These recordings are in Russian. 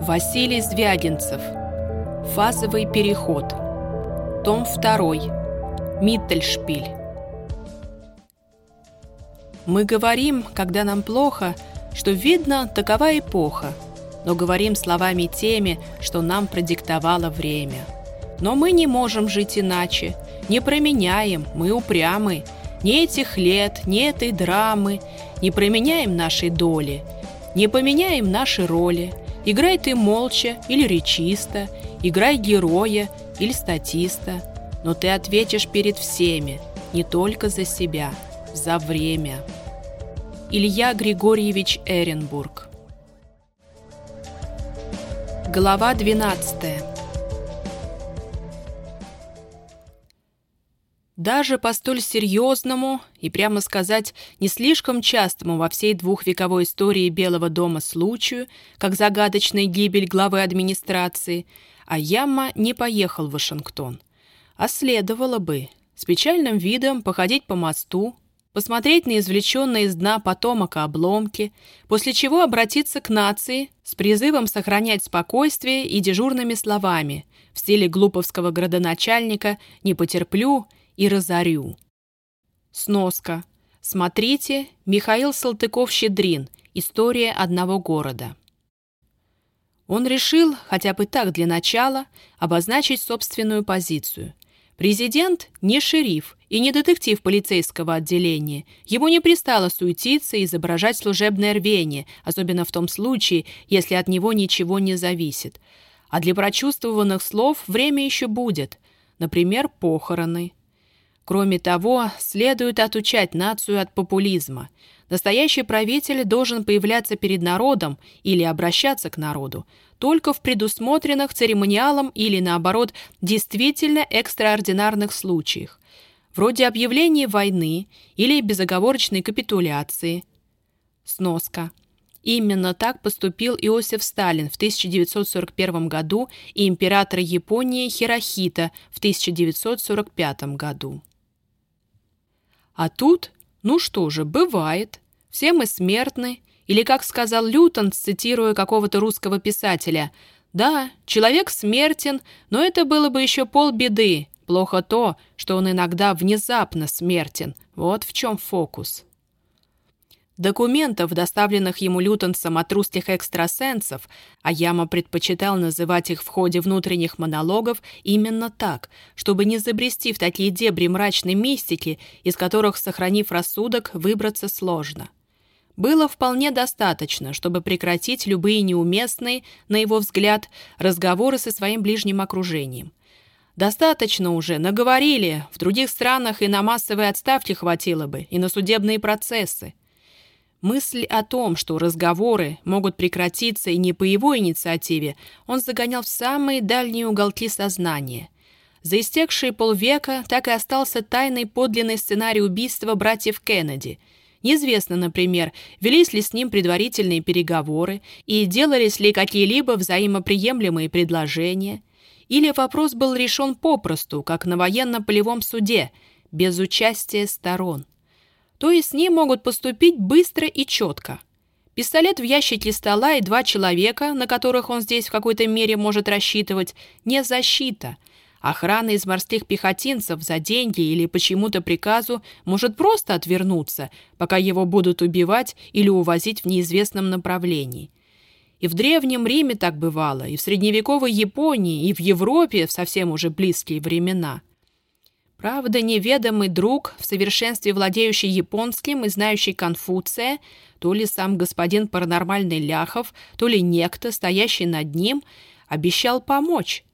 Василий Звягинцев. Фазовый переход. Том 2. Миттельшпиль. Мы говорим, когда нам плохо, что видно, такова эпоха, но говорим словами теми, что нам продиктовало время. Но мы не можем жить иначе, не променяем, мы упрямы, ни этих лет, ни этой драмы, не променяем нашей доли, не поменяем наши роли – Играй ты молча или речисто, играй героя или статиста, но ты ответишь перед всеми, не только за себя, за время. Илья Григорьевич Эренбург Глава 12 Даже по столь серьезному и, прямо сказать, не слишком частому во всей двухвековой истории Белого дома случаю, как загадочная гибель главы администрации, Аяма не поехал в Вашингтон. А следовало бы с печальным видом походить по мосту, посмотреть на извлеченные из дна потомока обломки, после чего обратиться к нации с призывом сохранять спокойствие и дежурными словами в стиле глуповского градоначальника «не потерплю» и разорю. Сноска. Смотрите, Михаил Салтыков-Щедрин. История одного города. Он решил, хотя бы так для начала, обозначить собственную позицию. Президент не шериф и не детектив полицейского отделения. Ему не пристало суетиться и изображать служебное рвение, особенно в том случае, если от него ничего не зависит. А для прочувствованных слов время еще будет. Например, похороны. Кроме того, следует отучать нацию от популизма. Настоящий правитель должен появляться перед народом или обращаться к народу только в предусмотренных церемониалом или, наоборот, действительно экстраординарных случаях, вроде объявления войны или безоговорочной капитуляции. Сноска. Именно так поступил Иосиф Сталин в 1941 году и император Японии Хирохита в 1945 году. А тут, ну что же, бывает. Все мы смертны. Или, как сказал Лютон, цитируя какого-то русского писателя, «Да, человек смертен, но это было бы еще полбеды. Плохо то, что он иногда внезапно смертен. Вот в чем фокус». Документов, доставленных ему лютонцам от русских экстрасенсов, а Яма предпочитал называть их в ходе внутренних монологов именно так, чтобы не забрести в такие дебри мрачной мистики, из которых, сохранив рассудок, выбраться сложно. Было вполне достаточно, чтобы прекратить любые неуместные, на его взгляд, разговоры со своим ближним окружением. Достаточно уже, наговорили, в других странах и на массовые отставки хватило бы, и на судебные процессы. Мысль о том, что разговоры могут прекратиться и не по его инициативе, он загонял в самые дальние уголки сознания. За истекшие полвека так и остался тайный подлинный сценарий убийства братьев Кеннеди. Неизвестно, например, велись ли с ним предварительные переговоры и делались ли какие-либо взаимоприемлемые предложения. Или вопрос был решен попросту, как на военно-полевом суде, без участия сторон то и с ним могут поступить быстро и четко. Пистолет в ящике стола и два человека, на которых он здесь в какой-то мере может рассчитывать, не защита. Охрана из морских пехотинцев за деньги или почему-то приказу может просто отвернуться, пока его будут убивать или увозить в неизвестном направлении. И в Древнем Риме так бывало, и в средневековой Японии, и в Европе в совсем уже близкие времена – Правда, неведомый друг, в совершенстве владеющий японским и знающий Конфуция, то ли сам господин паранормальный Ляхов, то ли некто, стоящий над ним, обещал помочь.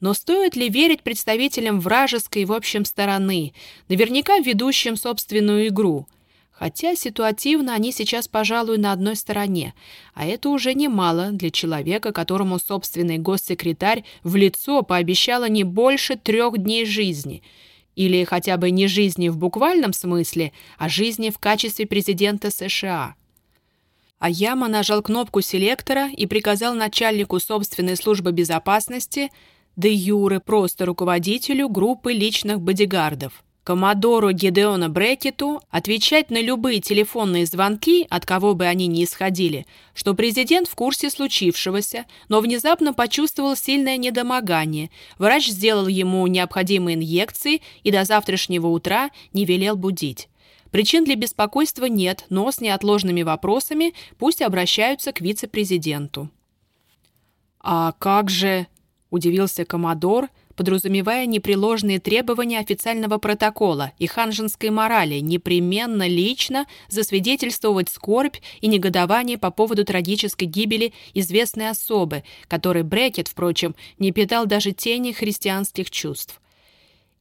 Но стоит ли верить представителям вражеской, в общем, стороны, наверняка ведущим собственную игру? Хотя ситуативно они сейчас, пожалуй, на одной стороне, а это уже немало для человека, которому собственный госсекретарь в лицо пообещала не больше трех дней жизни – или хотя бы не жизни в буквальном смысле, а жизни в качестве президента США. Аяма нажал кнопку селектора и приказал начальнику собственной службы безопасности, де юре просто руководителю группы личных бодигардов, Коммодору Гедеона Брекету отвечать на любые телефонные звонки, от кого бы они ни исходили, что президент в курсе случившегося, но внезапно почувствовал сильное недомогание. Врач сделал ему необходимые инъекции и до завтрашнего утра не велел будить. Причин для беспокойства нет, но с неотложными вопросами пусть обращаются к вице-президенту. «А как же...» – удивился Коммодор – подразумевая непреложные требования официального протокола и ханжинской морали непременно лично засвидетельствовать скорбь и негодование по поводу трагической гибели известной особы, которой Брекет, впрочем, не питал даже тени христианских чувств.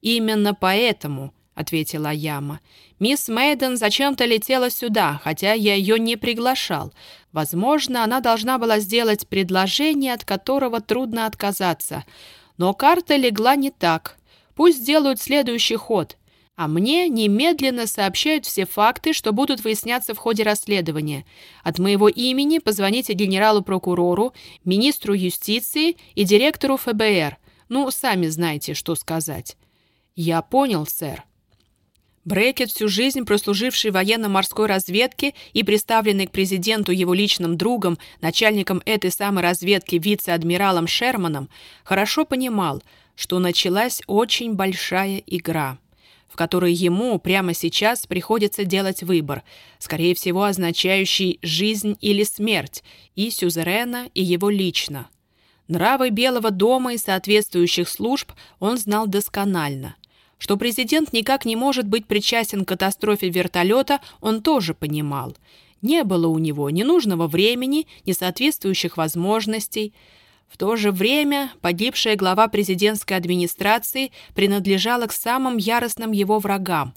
«Именно поэтому», — ответила Яма, — «мисс Мейден зачем-то летела сюда, хотя я ее не приглашал. Возможно, она должна была сделать предложение, от которого трудно отказаться». Но карта легла не так. Пусть сделают следующий ход. А мне немедленно сообщают все факты, что будут выясняться в ходе расследования. От моего имени позвоните генералу-прокурору, министру юстиции и директору ФБР. Ну, сами знаете, что сказать. Я понял, сэр. Брекет, всю жизнь прослуживший военно-морской разведке и представленный к президенту его личным другом, начальником этой самой разведки вице-адмиралом Шерманом, хорошо понимал, что началась очень большая игра, в которой ему прямо сейчас приходится делать выбор, скорее всего означающий «жизнь или смерть» и Сюзерена, и его лично. Нравы Белого дома и соответствующих служб он знал досконально – что президент никак не может быть причастен к катастрофе вертолета, он тоже понимал. Не было у него ни нужного времени, ни соответствующих возможностей. В то же время погибшая глава президентской администрации принадлежала к самым яростным его врагам.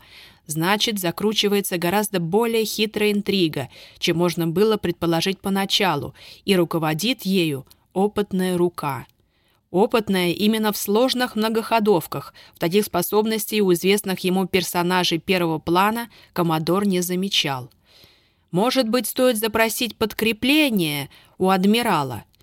Значит, закручивается гораздо более хитрая интрига, чем можно было предположить поначалу, и руководит ею опытная рука. Опытная именно в сложных многоходовках, в таких способностей у известных ему персонажей первого плана Комодор не замечал. Может быть, стоит запросить подкрепление у адмирала –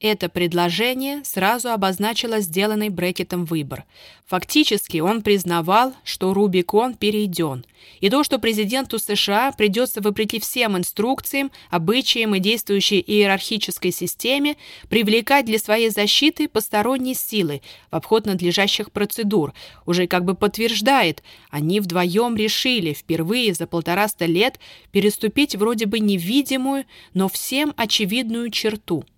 это предложение сразу обозначило сделанный Брекетом выбор. Фактически он признавал, что Рубикон перейден, и то, что президенту США придется, вопреки всем инструкциям, обычаям и действующей иерархической системе, привлекать для своей защиты посторонние силы в обход надлежащих процедур, уже как бы подтверждает, они вдвоем решили впервые за полтораста лет переступить вроде бы невидимую, но всем очевидную черту –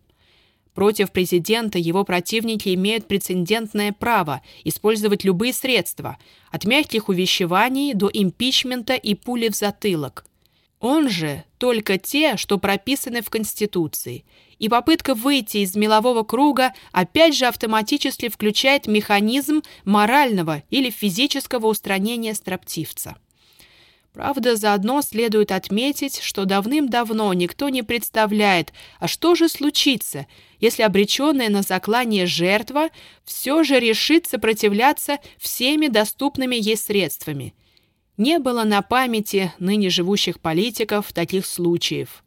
Против президента его противники имеют прецедентное право использовать любые средства, от мягких увещеваний до импичмента и пули в затылок. Он же только те, что прописаны в Конституции. И попытка выйти из мелового круга опять же автоматически включает механизм морального или физического устранения строптивца. Правда, заодно следует отметить, что давным-давно никто не представляет, а что же случится, если обреченная на заклание жертва все же решит сопротивляться всеми доступными ей средствами. Не было на памяти ныне живущих политиков таких случаев.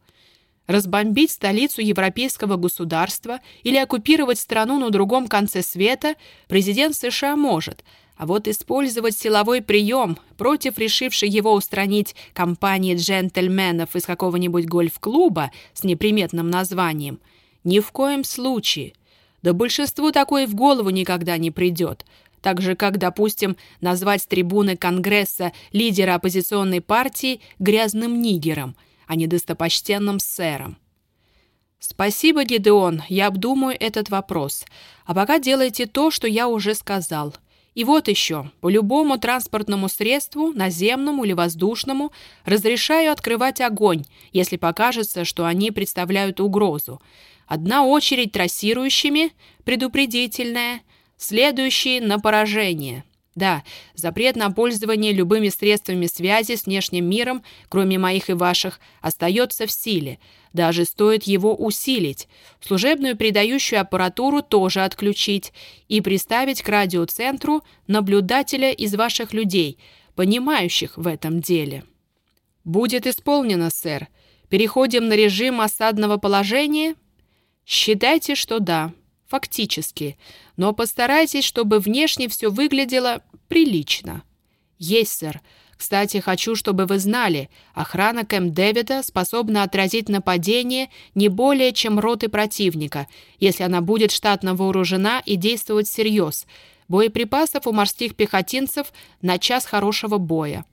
Разбомбить столицу европейского государства или оккупировать страну на другом конце света президент США может – а вот использовать силовой прием против решившей его устранить компании джентльменов из какого-нибудь гольф-клуба с неприметным названием ни в коем случае. Да большинству такое в голову никогда не придет. Так же, как, допустим, назвать с трибуны Конгресса лидера оппозиционной партии грязным нигером, а не достопочтенным сэром. «Спасибо, Гидеон, я обдумаю этот вопрос. А пока делайте то, что я уже сказал. И вот еще, по любому транспортному средству, наземному или воздушному, разрешаю открывать огонь, если покажется, что они представляют угрозу. Одна очередь трассирующими, предупредительная, следующие на поражение. Да, запрет на пользование любыми средствами связи с внешним миром, кроме моих и ваших, остается в силе. Даже стоит его усилить. Служебную передающую аппаратуру тоже отключить и приставить к радиоцентру наблюдателя из ваших людей, понимающих в этом деле. Будет исполнено, сэр. Переходим на режим осадного положения? Считайте, что да фактически, но постарайтесь, чтобы внешне все выглядело прилично. «Есть, сэр. Кстати, хочу, чтобы вы знали, охрана Кэмп Дэвида способна отразить нападение не более, чем роты противника, если она будет штатно вооружена и действовать всерьез. Боеприпасов у морских пехотинцев на час хорошего боя».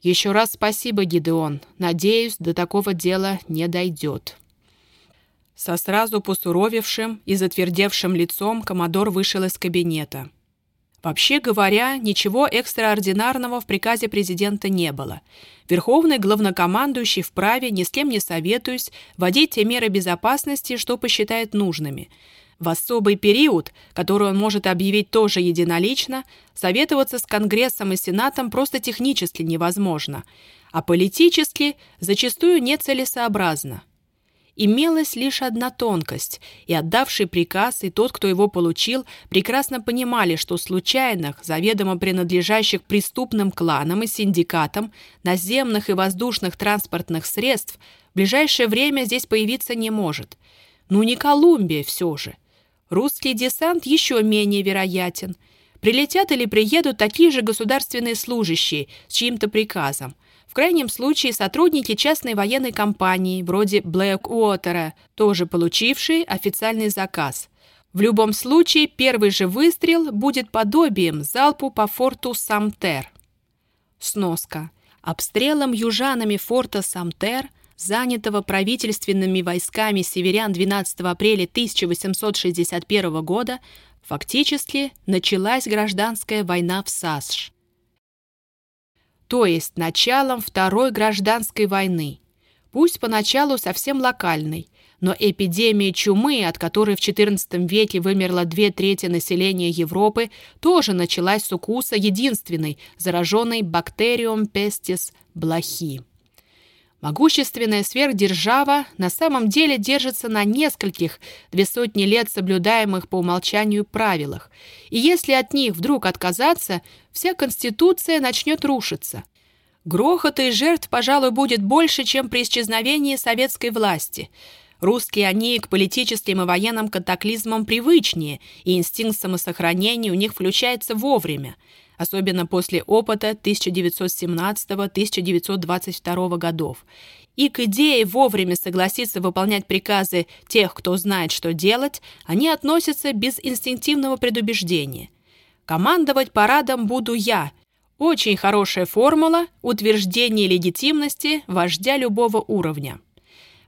«Еще раз спасибо, Гидеон. Надеюсь, до такого дела не дойдет». Со сразу посуровевшим и затвердевшим лицом комодор вышел из кабинета. Вообще говоря, ничего экстраординарного в приказе президента не было. Верховный главнокомандующий вправе, ни с кем не советуясь, вводить те меры безопасности, что посчитает нужными. В особый период, который он может объявить тоже единолично, советоваться с Конгрессом и Сенатом просто технически невозможно, а политически зачастую нецелесообразно имелась лишь одна тонкость, и отдавший приказ, и тот, кто его получил, прекрасно понимали, что случайных, заведомо принадлежащих преступным кланам и синдикатам, наземных и воздушных транспортных средств в ближайшее время здесь появиться не может. Ну не Колумбия все же. Русский десант еще менее вероятен. Прилетят или приедут такие же государственные служащие с чьим-то приказом – крайнем случае сотрудники частной военной компании, вроде Блэк-Уотера, тоже получившие официальный заказ. В любом случае, первый же выстрел будет подобием залпу по форту Самтер. Сноска. Обстрелом южанами форта Самтер, занятого правительственными войсками северян 12 апреля 1861 года, фактически началась гражданская война в САСШ то есть началом Второй гражданской войны. Пусть поначалу совсем локальной, но эпидемия чумы, от которой в XIV веке вымерло две трети населения Европы, тоже началась с укуса единственной, зараженной бактериум пестис блохи. Могущественная сверхдержава на самом деле держится на нескольких, две сотни лет соблюдаемых по умолчанию правилах, и если от них вдруг отказаться, вся Конституция начнет рушиться. Грохота и жертв, пожалуй, будет больше, чем при исчезновении советской власти. Русские они к политическим и военным катаклизмам привычнее, и инстинкт самосохранения у них включается вовремя – особенно после опыта 1917-1922 годов. И к идее вовремя согласиться выполнять приказы тех, кто знает, что делать, они относятся без инстинктивного предубеждения. «Командовать парадом буду я», очень хорошая формула утверждения легитимности вождя любого уровня.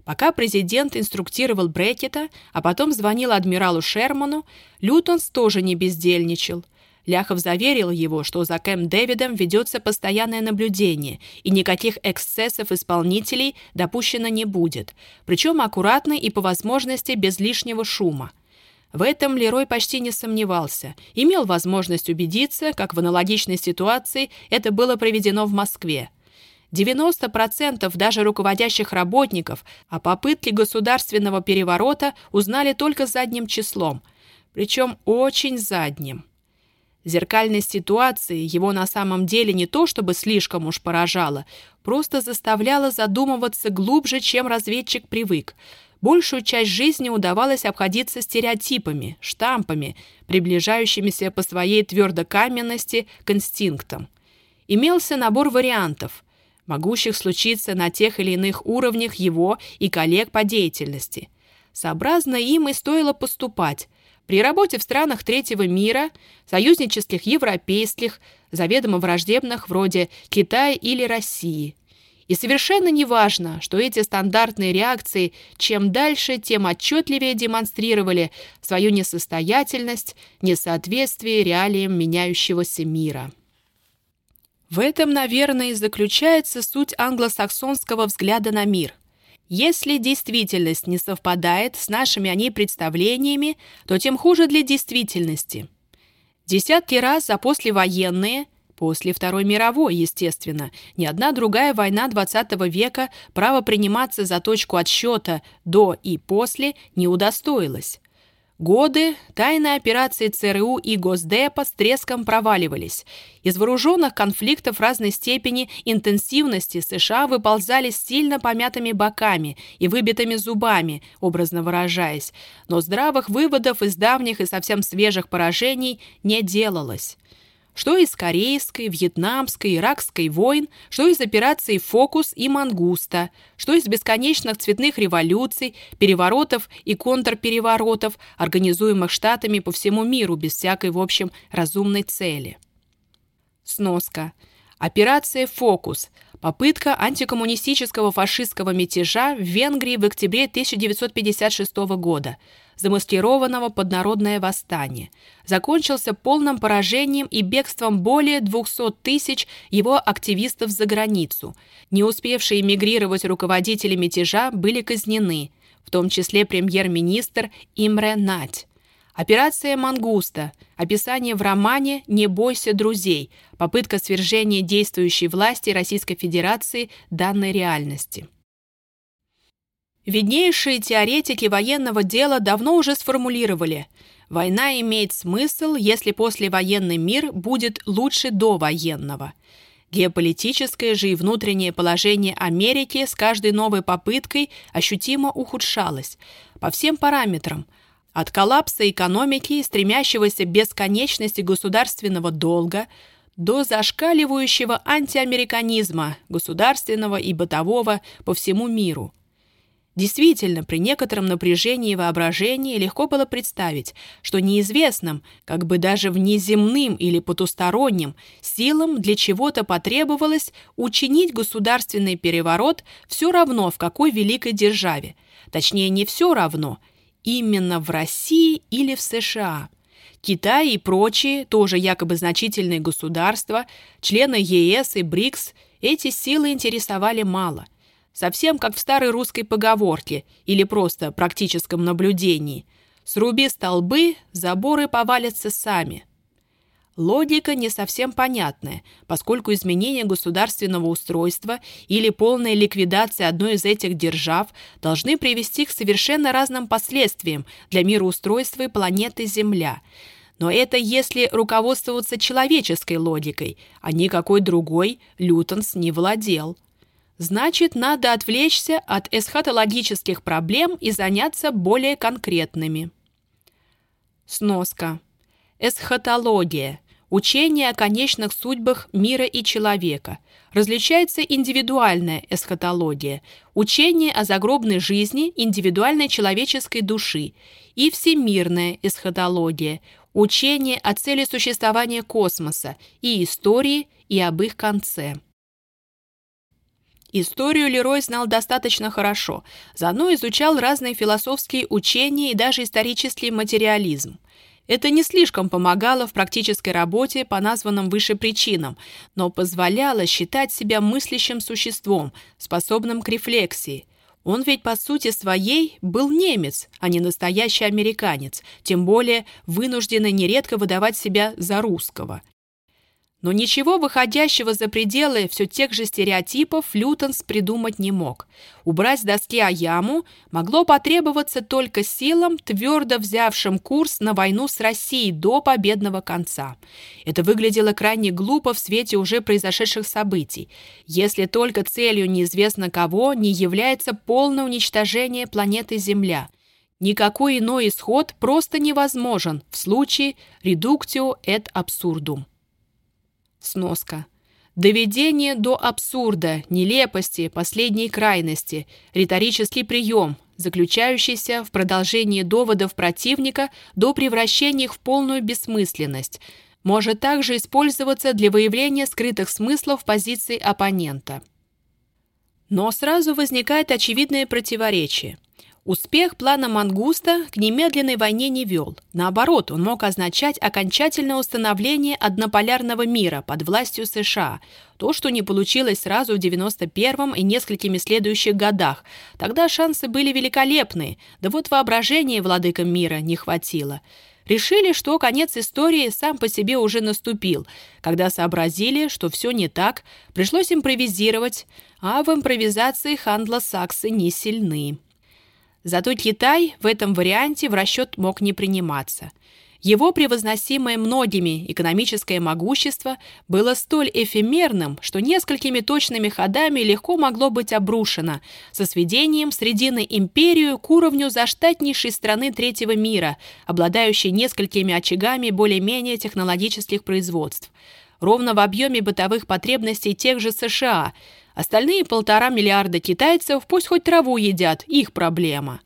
Пока президент инструктировал Брекета, а потом звонил адмиралу Шерману, Лютонс тоже не бездельничал – Ляхов заверил его, что за Кэм Дэвидом ведется постоянное наблюдение, и никаких эксцессов исполнителей допущено не будет, причем аккуратно и по возможности без лишнего шума. В этом Лерой почти не сомневался, имел возможность убедиться, как в аналогичной ситуации это было проведено в Москве. 90% даже руководящих работников о попытке государственного переворота узнали только задним числом, причем очень задним. Зеркальность ситуации его на самом деле не то чтобы слишком уж поражала, просто заставляла задумываться глубже, чем разведчик привык. Большую часть жизни удавалось обходиться стереотипами, штампами, приближающимися по своей твердокаменности к инстинктам. Имелся набор вариантов, могущих случиться на тех или иных уровнях его и коллег по деятельности. Сообразно им и стоило поступать – при работе в странах третьего мира, союзнических европейских, заведомо враждебных вроде Китая или России. И совершенно не важно, что эти стандартные реакции чем дальше, тем отчетливее демонстрировали свою несостоятельность, несоответствие реалиям меняющегося мира. В этом, наверное, и заключается суть англосаксонского взгляда на мир. Если действительность не совпадает с нашими о ней представлениями, то тем хуже для действительности. Десятки раз за послевоенные, после Второй мировой, естественно, ни одна другая война XX века право приниматься за точку отсчета до и после не удостоилась. Годы тайные операции ЦРУ и Госдепа с треском проваливались. Из вооруженных конфликтов разной степени интенсивности США выползали сильно помятыми боками и выбитыми зубами, образно выражаясь, но здравых выводов из давних и совсем свежих поражений не делалось. Что из корейской, вьетнамской, иракской войн, что из операций «Фокус» и «Мангуста», что из бесконечных цветных революций, переворотов и контрпереворотов, организуемых штатами по всему миру без всякой, в общем, разумной цели. Сноска. Операция «Фокус» Попытка антикоммунистического фашистского мятежа в Венгрии в октябре 1956 года – замаскированного под народное восстание, закончился полным поражением и бегством более 200 тысяч его активистов за границу. Не успевшие эмигрировать руководители мятежа были казнены, в том числе премьер-министр Имре Нать. Операция «Мангуста», описание в романе «Не бойся друзей», попытка свержения действующей власти Российской Федерации данной реальности. Виднейшие теоретики военного дела давно уже сформулировали «Война имеет смысл, если послевоенный мир будет лучше довоенного». Геополитическое же и внутреннее положение Америки с каждой новой попыткой ощутимо ухудшалось по всем параметрам – от коллапса экономики, стремящегося бесконечности государственного долга, до зашкаливающего антиамериканизма, государственного и бытового по всему миру – Действительно, при некотором напряжении воображения легко было представить, что неизвестным, как бы даже внеземным или потусторонним, силам для чего-то потребовалось учинить государственный переворот все равно в какой великой державе. Точнее, не все равно, именно в России или в США. Китай и прочие, тоже якобы значительные государства, члены ЕС и БРИКС, эти силы интересовали мало – Совсем как в старой русской поговорке или просто практическом наблюдении. Сруби столбы, заборы повалятся сами. Логика не совсем понятная, поскольку изменение государственного устройства или полная ликвидация одной из этих держав должны привести к совершенно разным последствиям для мироустройства планеты Земля. Но это если руководствоваться человеческой логикой, а никакой другой Лютонс не владел. Значит, надо отвлечься от эсхатологических проблем и заняться более конкретными. Сноска. Эсхатология – учение о конечных судьбах мира и человека. Различается индивидуальная эсхатология – учение о загробной жизни индивидуальной человеческой души, и всемирная эсхатология – учение о цели существования космоса и истории, и об их конце. Историю Лерой знал достаточно хорошо, заодно изучал разные философские учения и даже исторический материализм. Это не слишком помогало в практической работе по названным выше причинам, но позволяло считать себя мыслящим существом, способным к рефлексии. Он ведь по сути своей был немец, а не настоящий американец, тем более вынужденный нередко выдавать себя за русского – но ничего выходящего за пределы все тех же стереотипов Лютонс придумать не мог. Убрать с доски Аяму могло потребоваться только силам, твердо взявшим курс на войну с Россией до победного конца. Это выглядело крайне глупо в свете уже произошедших событий, если только целью неизвестно кого не является полное уничтожение планеты Земля – Никакой иной исход просто невозможен в случае «reductio et absurdum». Сноска. Доведение до абсурда, нелепости, последней крайности, риторический прием, заключающийся в продолжении доводов противника до превращения их в полную бессмысленность, может также использоваться для выявления скрытых смыслов позиции оппонента. Но сразу возникает очевидное противоречие – Успех плана Мангуста к немедленной войне не вел. Наоборот, он мог означать окончательное установление однополярного мира под властью США. То, что не получилось сразу в 91-м и несколькими следующих годах. Тогда шансы были великолепные, да вот воображения владыкам мира не хватило. Решили, что конец истории сам по себе уже наступил. Когда сообразили, что все не так, пришлось импровизировать, а в импровизации англосаксы не сильны. Зато Китай в этом варианте в расчет мог не приниматься. Его превозносимое многими экономическое могущество было столь эфемерным, что несколькими точными ходами легко могло быть обрушено, со сведением Средины империю к уровню заштатнейшей страны третьего мира, обладающей несколькими очагами более-менее технологических производств. Ровно в объеме бытовых потребностей тех же США. Остальные полтора миллиарда китайцев пусть хоть траву едят, их проблема.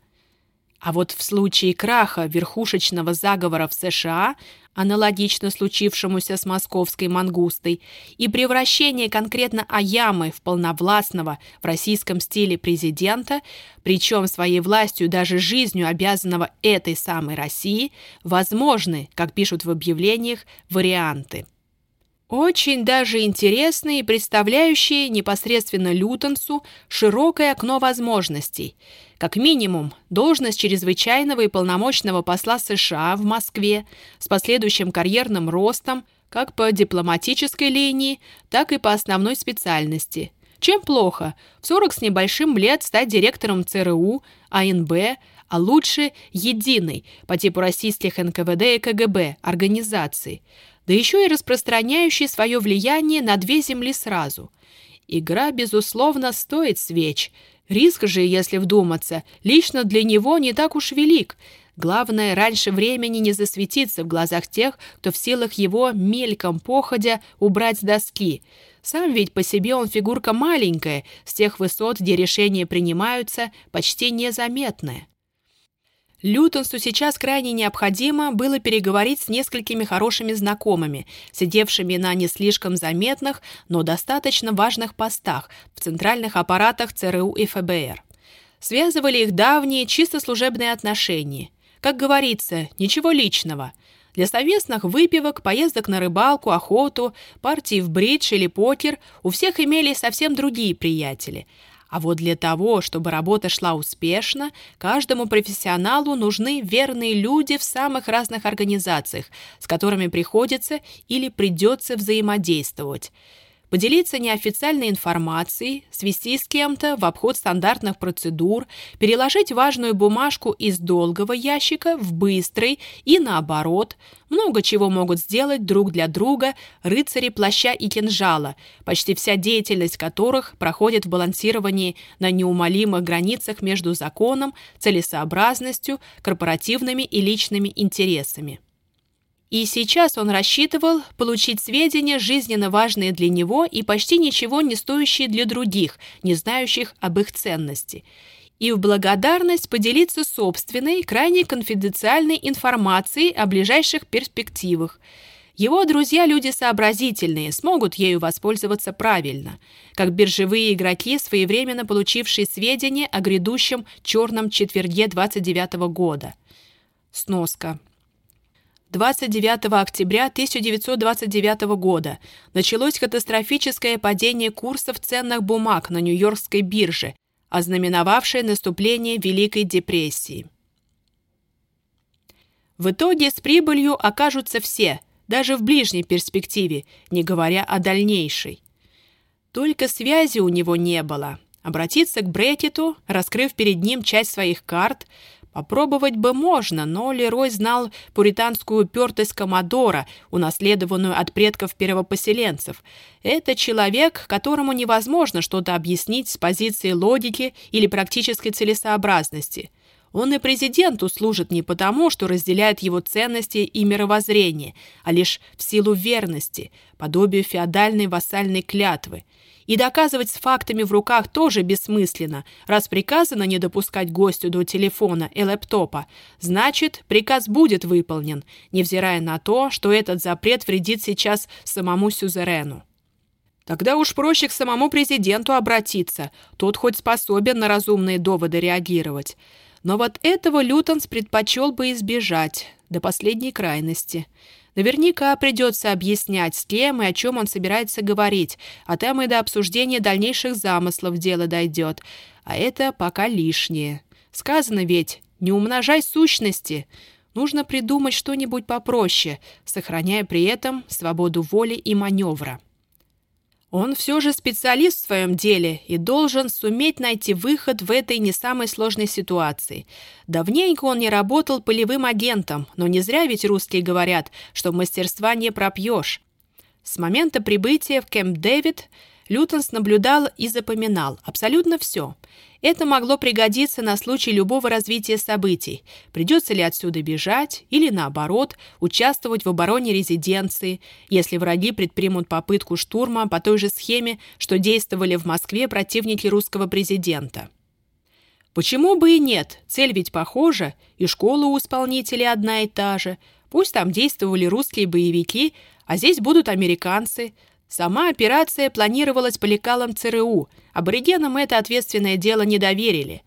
А вот в случае краха верхушечного заговора в США, аналогично случившемуся с московской мангустой, и превращения конкретно Аямы в полновластного в российском стиле президента, причем своей властью даже жизнью обязанного этой самой России, возможны, как пишут в объявлениях, варианты. Очень даже интересные представляющие непосредственно Лютонсу широкое окно возможностей – как минимум, должность чрезвычайного и полномочного посла США в Москве с последующим карьерным ростом как по дипломатической линии, так и по основной специальности. Чем плохо? В 40 с небольшим лет стать директором ЦРУ, АНБ, а лучше единой по типу российских НКВД и КГБ организации, да еще и распространяющей свое влияние на две земли сразу. Игра, безусловно, стоит свеч – Риск же, если вдуматься, лично для него не так уж велик. Главное, раньше времени не засветиться в глазах тех, кто в силах его, мельком походя, убрать с доски. Сам ведь по себе он фигурка маленькая, с тех высот, где решения принимаются, почти незаметная. Лютонсу сейчас крайне необходимо было переговорить с несколькими хорошими знакомыми, сидевшими на не слишком заметных, но достаточно важных постах в центральных аппаратах ЦРУ и ФБР. Связывали их давние, чисто служебные отношения. Как говорится, ничего личного. Для совместных выпивок, поездок на рыбалку, охоту, партий в бридж или покер у всех имелись совсем другие приятели – а вот для того, чтобы работа шла успешно, каждому профессионалу нужны верные люди в самых разных организациях, с которыми приходится или придется взаимодействовать поделиться неофициальной информацией, свести с кем-то в обход стандартных процедур, переложить важную бумажку из долгого ящика в быстрый и наоборот. Много чего могут сделать друг для друга рыцари плаща и кинжала, почти вся деятельность которых проходит в балансировании на неумолимых границах между законом, целесообразностью, корпоративными и личными интересами. И сейчас он рассчитывал получить сведения, жизненно важные для него и почти ничего не стоящие для других, не знающих об их ценности. И в благодарность поделиться собственной, крайне конфиденциальной информацией о ближайших перспективах. Его друзья – люди сообразительные, смогут ею воспользоваться правильно, как биржевые игроки, своевременно получившие сведения о грядущем черном четверге 29 года. Сноска. 29 октября 1929 года началось катастрофическое падение курсов ценных бумаг на Нью-Йоркской бирже, ознаменовавшее наступление Великой депрессии. В итоге с прибылью окажутся все, даже в ближней перспективе, не говоря о дальнейшей. Только связи у него не было. Обратиться к Брекету, раскрыв перед ним часть своих карт – Попробовать бы можно, но Лерой знал пуританскую упертость Комодора, унаследованную от предков первопоселенцев. Это человек, которому невозможно что-то объяснить с позиции логики или практической целесообразности. Он и президенту служит не потому, что разделяет его ценности и мировоззрение, а лишь в силу верности, подобию феодальной вассальной клятвы – и доказывать с фактами в руках тоже бессмысленно, раз приказано не допускать гостю до телефона и лэптопа. Значит, приказ будет выполнен, невзирая на то, что этот запрет вредит сейчас самому сюзерену. Тогда уж проще к самому президенту обратиться, тот хоть способен на разумные доводы реагировать. Но вот этого Лютонс предпочел бы избежать до последней крайности – Наверняка придется объяснять, с кем и о чем он собирается говорить, а там и до обсуждения дальнейших замыслов дело дойдет. А это пока лишнее. Сказано ведь, не умножай сущности. Нужно придумать что-нибудь попроще, сохраняя при этом свободу воли и маневра. Он все же специалист в своем деле и должен суметь найти выход в этой не самой сложной ситуации. Давненько он не работал полевым агентом, но не зря ведь русские говорят, что мастерства не пропьешь. С момента прибытия в Кэмп Дэвид Лютонс наблюдал и запоминал абсолютно все. Это могло пригодиться на случай любого развития событий. Придется ли отсюда бежать или, наоборот, участвовать в обороне резиденции, если враги предпримут попытку штурма по той же схеме, что действовали в Москве противники русского президента. Почему бы и нет? Цель ведь похожа, и школа у исполнителей одна и та же. Пусть там действовали русские боевики, а здесь будут американцы – Сама операция планировалась по лекалам ЦРУ. Аборигенам это ответственное дело не доверили.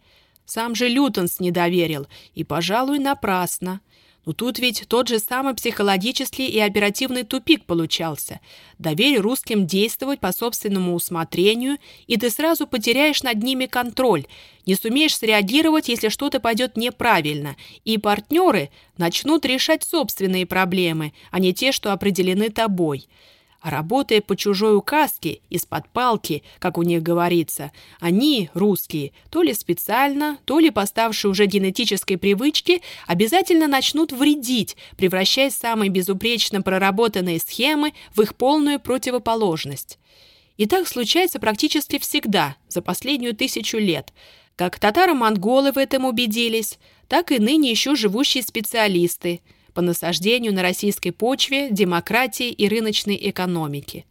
Сам же Лютонс не доверил, и, пожалуй, напрасно. Но тут ведь тот же самый психологический и оперативный тупик получался. Доверь русским действовать по собственному усмотрению, и ты сразу потеряешь над ними контроль, не сумеешь среагировать, если что-то пойдет неправильно, и партнеры начнут решать собственные проблемы, а не те, что определены тобой. Работая по чужой указке, из-под палки, как у них говорится, они, русские, то ли специально, то ли поставшие уже генетической привычки, обязательно начнут вредить, превращая самые безупречно проработанные схемы в их полную противоположность. И так случается практически всегда, за последнюю тысячу лет. Как татаро-монголы в этом убедились, так и ныне еще живущие специалисты – по насаждению на российской почве демократии и рыночной экономики.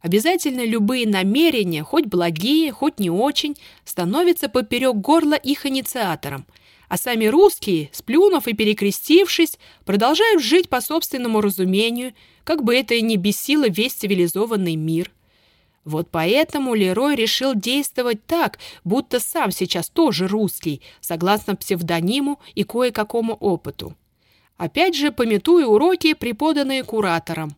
Обязательно любые намерения, хоть благие, хоть не очень, становятся поперек горла их инициатором, а сами русские, сплюнув и перекрестившись, продолжают жить по собственному разумению, как бы это и не бесило весь цивилизованный мир. Вот поэтому Лерой решил действовать так, будто сам сейчас тоже русский, согласно псевдониму и кое-какому опыту. Опять же, пометуя уроки, преподанные куратором.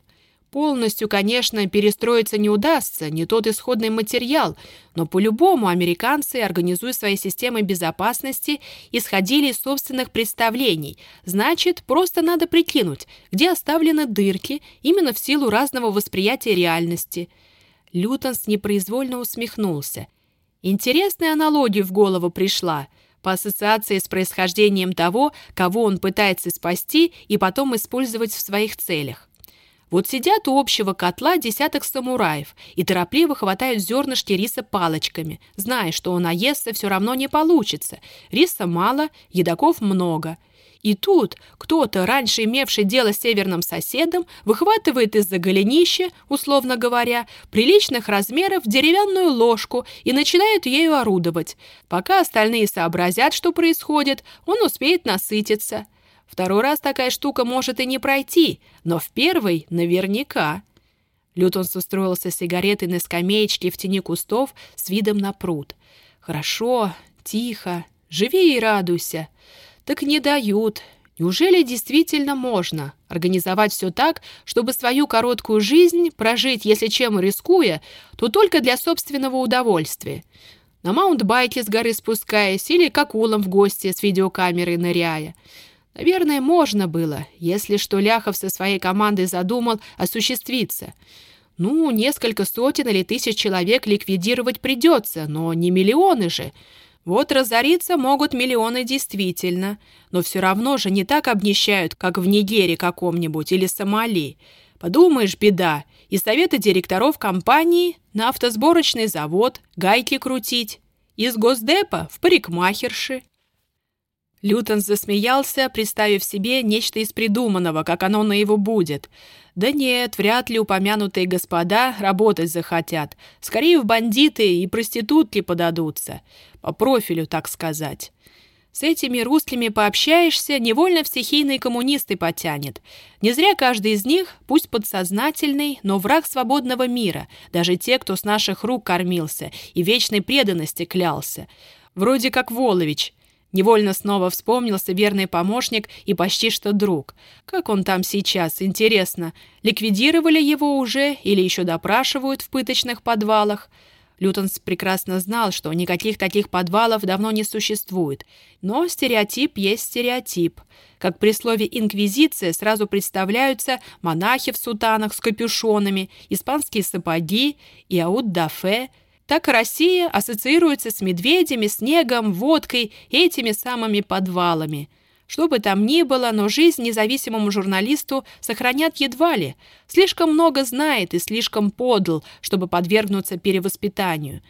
Полностью, конечно, перестроиться не удастся, не тот исходный материал, но по-любому американцы, организуя свои системы безопасности, исходили из собственных представлений. Значит, просто надо прикинуть, где оставлены дырки, именно в силу разного восприятия реальности. Лютонс непроизвольно усмехнулся. Интересная аналогия в голову пришла – по ассоциации с происхождением того, кого он пытается спасти и потом использовать в своих целях. Вот сидят у общего котла десяток самураев и торопливо хватают зернышки риса палочками, зная, что он наестся все равно не получится. Риса мало, едоков много – и тут кто-то, раньше имевший дело с северным соседом, выхватывает из-за голенища, условно говоря, приличных размеров деревянную ложку и начинает ею орудовать. Пока остальные сообразят, что происходит, он успеет насытиться. Второй раз такая штука может и не пройти, но в первый наверняка. Лютонс устроился сигаретой на скамеечке в тени кустов с видом на пруд. «Хорошо, тихо, живи и радуйся». Так не дают. Неужели действительно можно организовать все так, чтобы свою короткую жизнь прожить, если чем рискуя, то только для собственного удовольствия? На маунтбайке с горы спускаясь или как улом в гости с видеокамерой ныряя. Наверное, можно было, если что Ляхов со своей командой задумал осуществиться. Ну, несколько сотен или тысяч человек ликвидировать придется, но не миллионы же. Вот разориться могут миллионы действительно, но все равно же не так обнищают, как в Нигере каком-нибудь или Сомали. Подумаешь, беда, и советы директоров компании на автосборочный завод, гайки крутить, из госдепа в парикмахерши. Лютон засмеялся, представив себе нечто из придуманного, как оно на его будет. Да нет, вряд ли упомянутые господа работать захотят. Скорее в бандиты и проститутки подадутся. По профилю, так сказать. С этими русскими пообщаешься, невольно в стихийные коммунисты потянет. Не зря каждый из них, пусть подсознательный, но враг свободного мира, даже те, кто с наших рук кормился и вечной преданности клялся. Вроде как Волович, Невольно снова вспомнился верный помощник и почти что друг. Как он там сейчас, интересно? Ликвидировали его уже или еще допрашивают в пыточных подвалах? Лютонс прекрасно знал, что никаких таких подвалов давно не существует. Но стереотип есть стереотип. Как при слове «инквизиция» сразу представляются монахи в сутанах с капюшонами, испанские сапоги и аут-дафе. Так Россия ассоциируется с медведями, снегом, водкой и этими самыми подвалами – что бы там ни было, но жизнь независимому журналисту сохранят едва ли. Слишком много знает и слишком подл, чтобы подвергнуться перевоспитанию.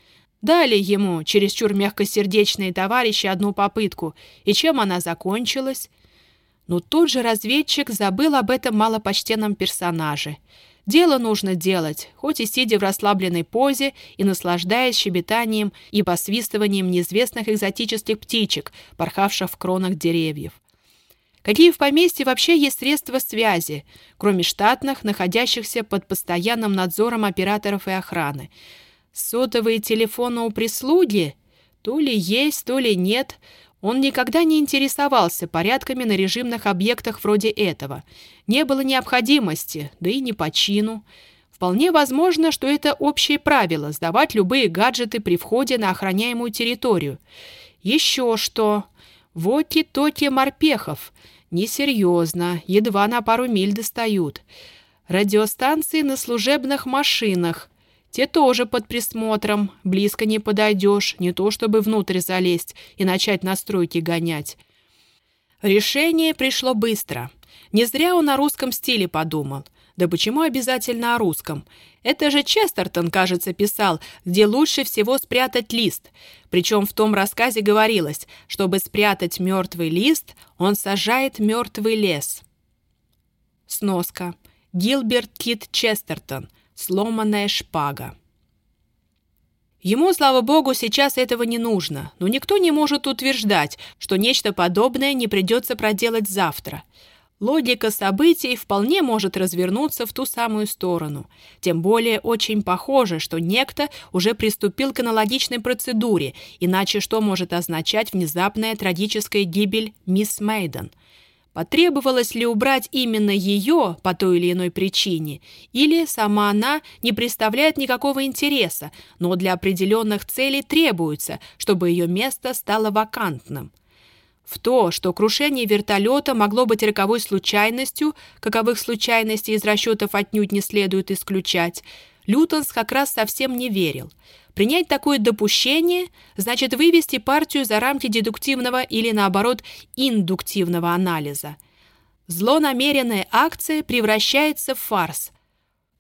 Дали ему, чересчур мягкосердечные товарищи, одну попытку. И чем она закончилась? Но тот же разведчик забыл об этом малопочтенном персонаже. Дело нужно делать, хоть и сидя в расслабленной позе и наслаждаясь щебетанием и посвистыванием неизвестных экзотических птичек, порхавших в кронах деревьев. Какие в поместье вообще есть средства связи, кроме штатных, находящихся под постоянным надзором операторов и охраны? Сотовые телефоны у прислуги? То ли есть, то ли нет. Он никогда не интересовался порядками на режимных объектах вроде этого. Не было необходимости, да и не по чину. Вполне возможно, что это общее правило – сдавать любые гаджеты при входе на охраняемую территорию. Еще что? Воки-токи морпехов – Несерьезно, едва на пару миль достают. Радиостанции на служебных машинах. Те тоже под присмотром. Близко не подойдешь, не то чтобы внутрь залезть и начать настройки гонять. Решение пришло быстро. Не зря он на русском стиле подумал – да почему обязательно о русском? Это же Честертон, кажется, писал, где лучше всего спрятать лист. Причем в том рассказе говорилось, чтобы спрятать мертвый лист, он сажает мертвый лес. Сноска. Гилберт Кит Честертон. Сломанная шпага. Ему, слава богу, сейчас этого не нужно, но никто не может утверждать, что нечто подобное не придется проделать завтра. Логика событий вполне может развернуться в ту самую сторону. Тем более очень похоже, что некто уже приступил к аналогичной процедуре, иначе что может означать внезапная трагическая гибель мисс Мейден? Потребовалось ли убрать именно ее по той или иной причине, или сама она не представляет никакого интереса, но для определенных целей требуется, чтобы ее место стало вакантным? В то, что крушение вертолета могло быть роковой случайностью, каковых случайностей из расчетов отнюдь не следует исключать, Лютонс как раз совсем не верил. Принять такое допущение значит вывести партию за рамки дедуктивного или, наоборот, индуктивного анализа. Злонамеренная акция превращается в фарс –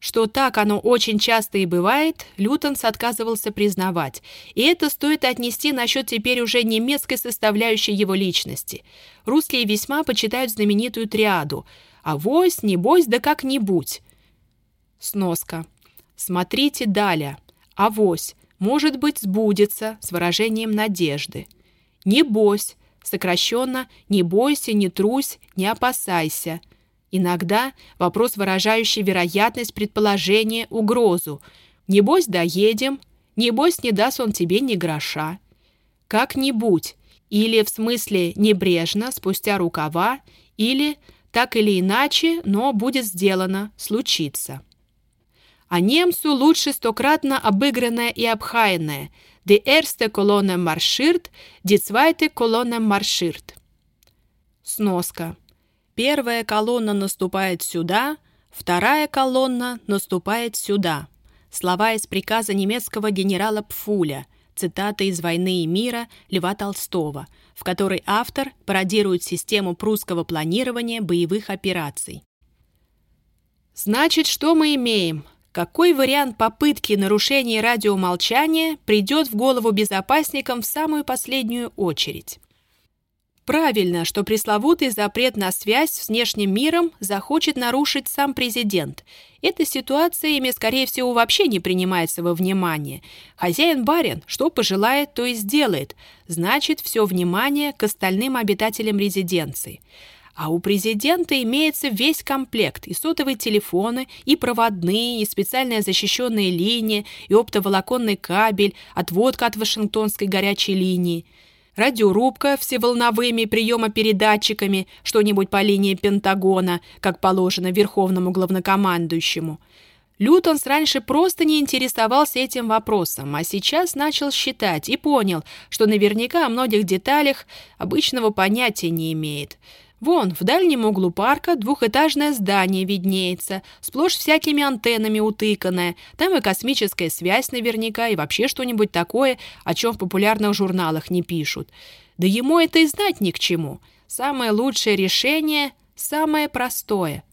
что так оно очень часто и бывает, Лютонс отказывался признавать, и это стоит отнести насчет теперь уже немецкой составляющей его личности. Русские весьма почитают знаменитую триаду «Авось, небось, да как-нибудь». Сноска. Смотрите далее. «Авось, может быть, сбудется» с выражением надежды. «Небось», сокращенно «не бойся, не трусь, не опасайся». Иногда вопрос, выражающий вероятность предположения, угрозу. «Небось, доедем», «Небось, не даст он тебе ни гроша». «Как-нибудь» или в смысле «небрежно», спустя рукава, или «так или иначе, но будет сделано, случится». А немцу лучше стократно обыгранное и обхаянное «Die erste Kolonne marschiert, die zweite Kolonne marschiert». Сноска. Первая колонна наступает сюда, вторая колонна наступает сюда. Слова из приказа немецкого генерала Пфуля, цитата из «Войны и мира» Льва Толстого, в которой автор пародирует систему прусского планирования боевых операций. Значит, что мы имеем? Какой вариант попытки нарушения радиомолчания придет в голову безопасникам в самую последнюю очередь? Правильно, что пресловутый запрет на связь с внешним миром захочет нарушить сам президент. Эта ситуация ими, скорее всего, вообще не принимается во внимание. Хозяин-барин, что пожелает, то и сделает. Значит, все внимание к остальным обитателям резиденции. А у президента имеется весь комплект – и сотовые телефоны, и проводные, и специальная защищенная линия, и оптоволоконный кабель, отводка от Вашингтонской горячей линии – радиорубка всеволновыми приемопередатчиками, что-нибудь по линии Пентагона, как положено верховному главнокомандующему. Лютонс раньше просто не интересовался этим вопросом, а сейчас начал считать и понял, что наверняка о многих деталях обычного понятия не имеет. Вон, в дальнем углу парка двухэтажное здание виднеется, сплошь всякими антеннами утыканное. Там и космическая связь наверняка, и вообще что-нибудь такое, о чем в популярных журналах не пишут. Да ему это и знать ни к чему. Самое лучшее решение – самое простое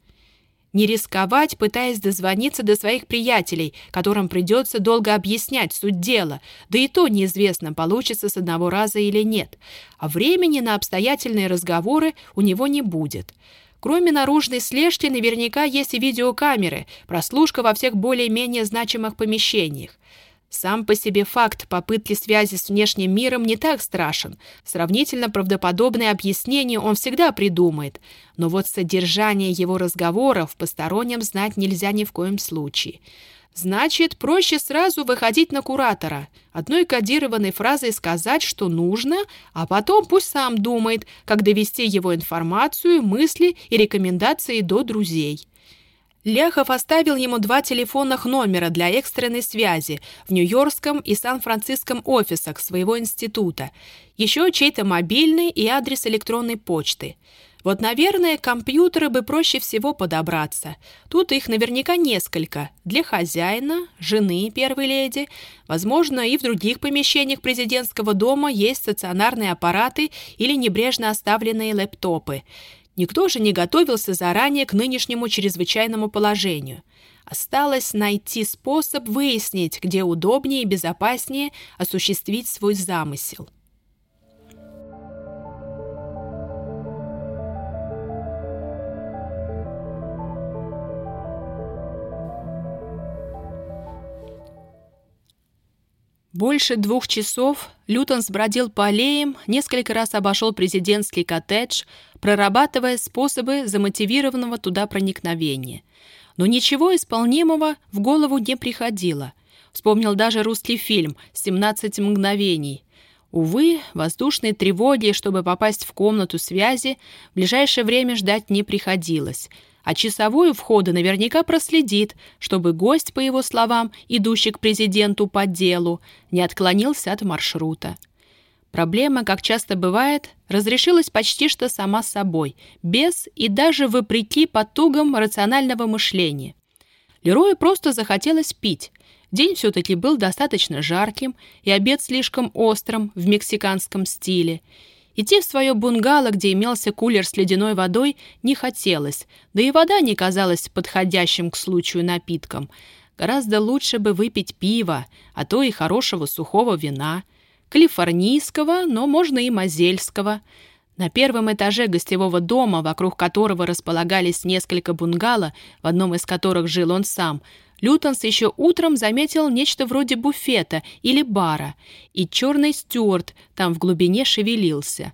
не рисковать, пытаясь дозвониться до своих приятелей, которым придется долго объяснять суть дела, да и то неизвестно, получится с одного раза или нет. А времени на обстоятельные разговоры у него не будет. Кроме наружной слежки, наверняка есть и видеокамеры, прослушка во всех более-менее значимых помещениях. Сам по себе факт попытки связи с внешним миром не так страшен. Сравнительно правдоподобное объяснение он всегда придумает. Но вот содержание его разговоров посторонним знать нельзя ни в коем случае. Значит, проще сразу выходить на куратора, одной кодированной фразой сказать, что нужно, а потом пусть сам думает, как довести его информацию, мысли и рекомендации до друзей. Ляхов оставил ему два телефонных номера для экстренной связи в Нью-Йоркском и Сан-Франциском офисах своего института, еще чей-то мобильный и адрес электронной почты. Вот, наверное, компьютеры бы проще всего подобраться. Тут их наверняка несколько. Для хозяина, жены первой леди. Возможно, и в других помещениях президентского дома есть стационарные аппараты или небрежно оставленные лэптопы. Никто же не готовился заранее к нынешнему чрезвычайному положению. Осталось найти способ выяснить, где удобнее и безопаснее осуществить свой замысел. Больше двух часов Лютон сбродил по аллеям, несколько раз обошел президентский коттедж, прорабатывая способы замотивированного туда проникновения. Но ничего исполнимого в голову не приходило. Вспомнил даже русский фильм «17 мгновений». Увы, воздушной тревоги, чтобы попасть в комнату связи, в ближайшее время ждать не приходилось – а часовой у входа наверняка проследит, чтобы гость, по его словам, идущий к президенту по делу, не отклонился от маршрута. Проблема, как часто бывает, разрешилась почти что сама собой, без и даже вопреки потугам рационального мышления. Лерою просто захотелось пить. День все-таки был достаточно жарким и обед слишком острым в мексиканском стиле – Идти в свое бунгало, где имелся кулер с ледяной водой, не хотелось, да и вода не казалась подходящим к случаю напитком. Гораздо лучше бы выпить пиво, а то и хорошего сухого вина. Калифорнийского, но можно и мазельского. На первом этаже гостевого дома, вокруг которого располагались несколько бунгало, в одном из которых жил он сам – Лютонс еще утром заметил нечто вроде буфета или бара, и черный стюарт там в глубине шевелился.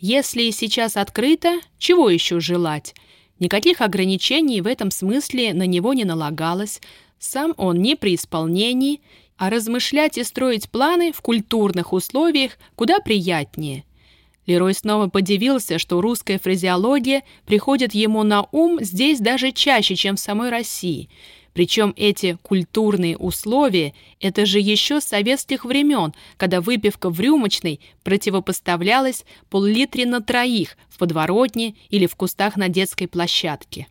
Если сейчас открыто, чего еще желать? Никаких ограничений в этом смысле на него не налагалось, сам он не при исполнении, а размышлять и строить планы в культурных условиях куда приятнее. Лерой снова подивился, что русская фразеология приходит ему на ум здесь даже чаще, чем в самой России – причем эти культурные условия – это же еще советских времен, когда выпивка в рюмочной противопоставлялась пол-литре на троих в подворотне или в кустах на детской площадке.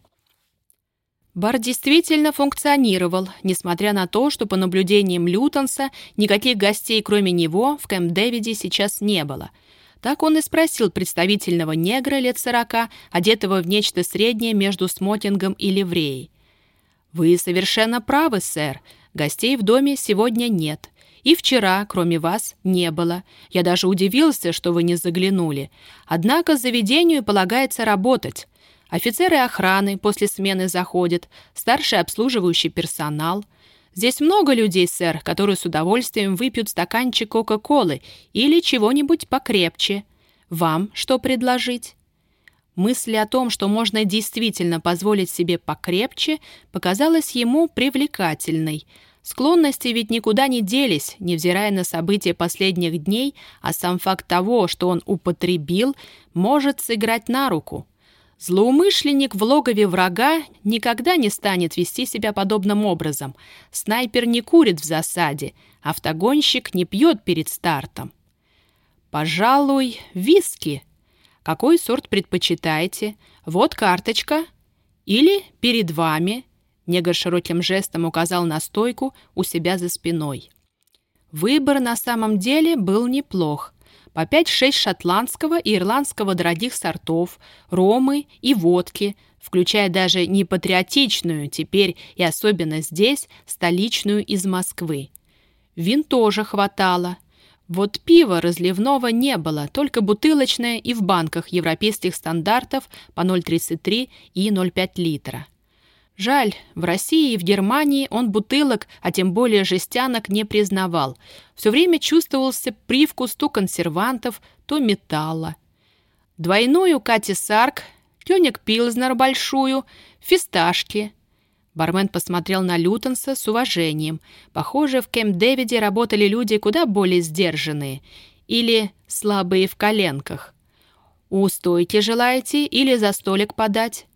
Бар действительно функционировал, несмотря на то, что по наблюдениям Лютонса никаких гостей, кроме него, в Кэмп-Дэвиде сейчас не было. Так он и спросил представительного негра лет сорока, одетого в нечто среднее между смокингом и ливреей. «Вы совершенно правы, сэр. Гостей в доме сегодня нет. И вчера, кроме вас, не было. Я даже удивился, что вы не заглянули. Однако заведению полагается работать. Офицеры охраны после смены заходят, старший обслуживающий персонал. Здесь много людей, сэр, которые с удовольствием выпьют стаканчик Кока-Колы или чего-нибудь покрепче. Вам что предложить?» Мысль о том, что можно действительно позволить себе покрепче, показалась ему привлекательной. Склонности ведь никуда не делись, невзирая на события последних дней, а сам факт того, что он употребил, может сыграть на руку. Злоумышленник в логове врага никогда не станет вести себя подобным образом. Снайпер не курит в засаде, автогонщик не пьет перед стартом. Пожалуй, виски. Какой сорт предпочитаете? Вот карточка. Или перед вами. Негр широким жестом указал на стойку у себя за спиной. Выбор на самом деле был неплох по 5-6 шотландского и ирландского дорогих сортов, ромы и водки, включая даже не патриотичную, теперь и особенно здесь, столичную из Москвы. Вин тоже хватало. Вот пива разливного не было, только бутылочное и в банках европейских стандартов по 0,33 и 0,5 литра. Жаль, в России и в Германии он бутылок, а тем более жестянок, не признавал. Все время чувствовался привкус то консервантов, то металла. Двойную Кати Сарк, Кёник Пилзнер большую, фисташки. Бармен посмотрел на Лютонса с уважением. Похоже, в Кэмп-Дэвиде работали люди куда более сдержанные. Или слабые в коленках. «Устойте желаете или за столик подать?»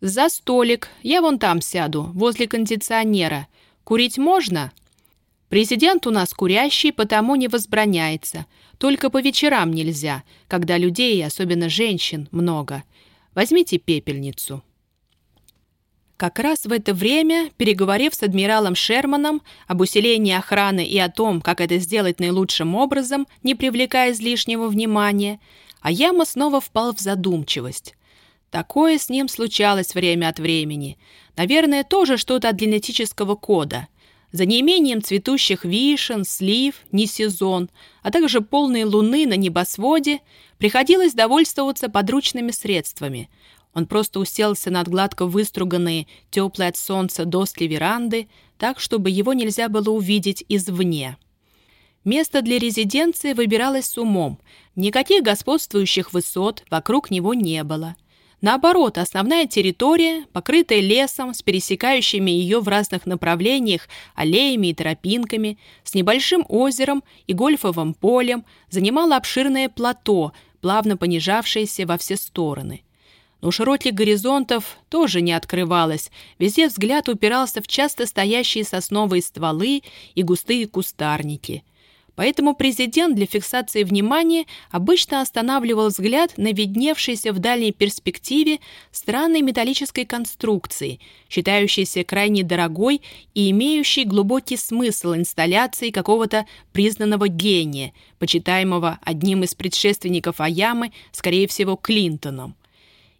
«За столик. Я вон там сяду, возле кондиционера. Курить можно?» «Президент у нас курящий, потому не возбраняется. Только по вечерам нельзя, когда людей, особенно женщин, много. Возьмите пепельницу». Как раз в это время, переговорив с адмиралом Шерманом об усилении охраны и о том, как это сделать наилучшим образом, не привлекая излишнего внимания, Аяма снова впал в задумчивость. Такое с ним случалось время от времени. Наверное, тоже что-то от генетического кода. За неимением цветущих вишен, слив, не сезон, а также полной луны на небосводе, приходилось довольствоваться подручными средствами. Он просто уселся над гладко выструганные, теплые от солнца доски веранды, так, чтобы его нельзя было увидеть извне. Место для резиденции выбиралось с умом. Никаких господствующих высот вокруг него не было – Наоборот, основная территория, покрытая лесом, с пересекающими ее в разных направлениях аллеями и тропинками, с небольшим озером и гольфовым полем, занимала обширное плато, плавно понижавшееся во все стороны. Но широких горизонтов тоже не открывалось, везде взгляд упирался в часто стоящие сосновые стволы и густые кустарники – Поэтому президент для фиксации внимания обычно останавливал взгляд на видневшейся в дальней перспективе странной металлической конструкции, считающейся крайне дорогой и имеющей глубокий смысл инсталляции какого-то признанного гения, почитаемого одним из предшественников Аямы, скорее всего, Клинтоном.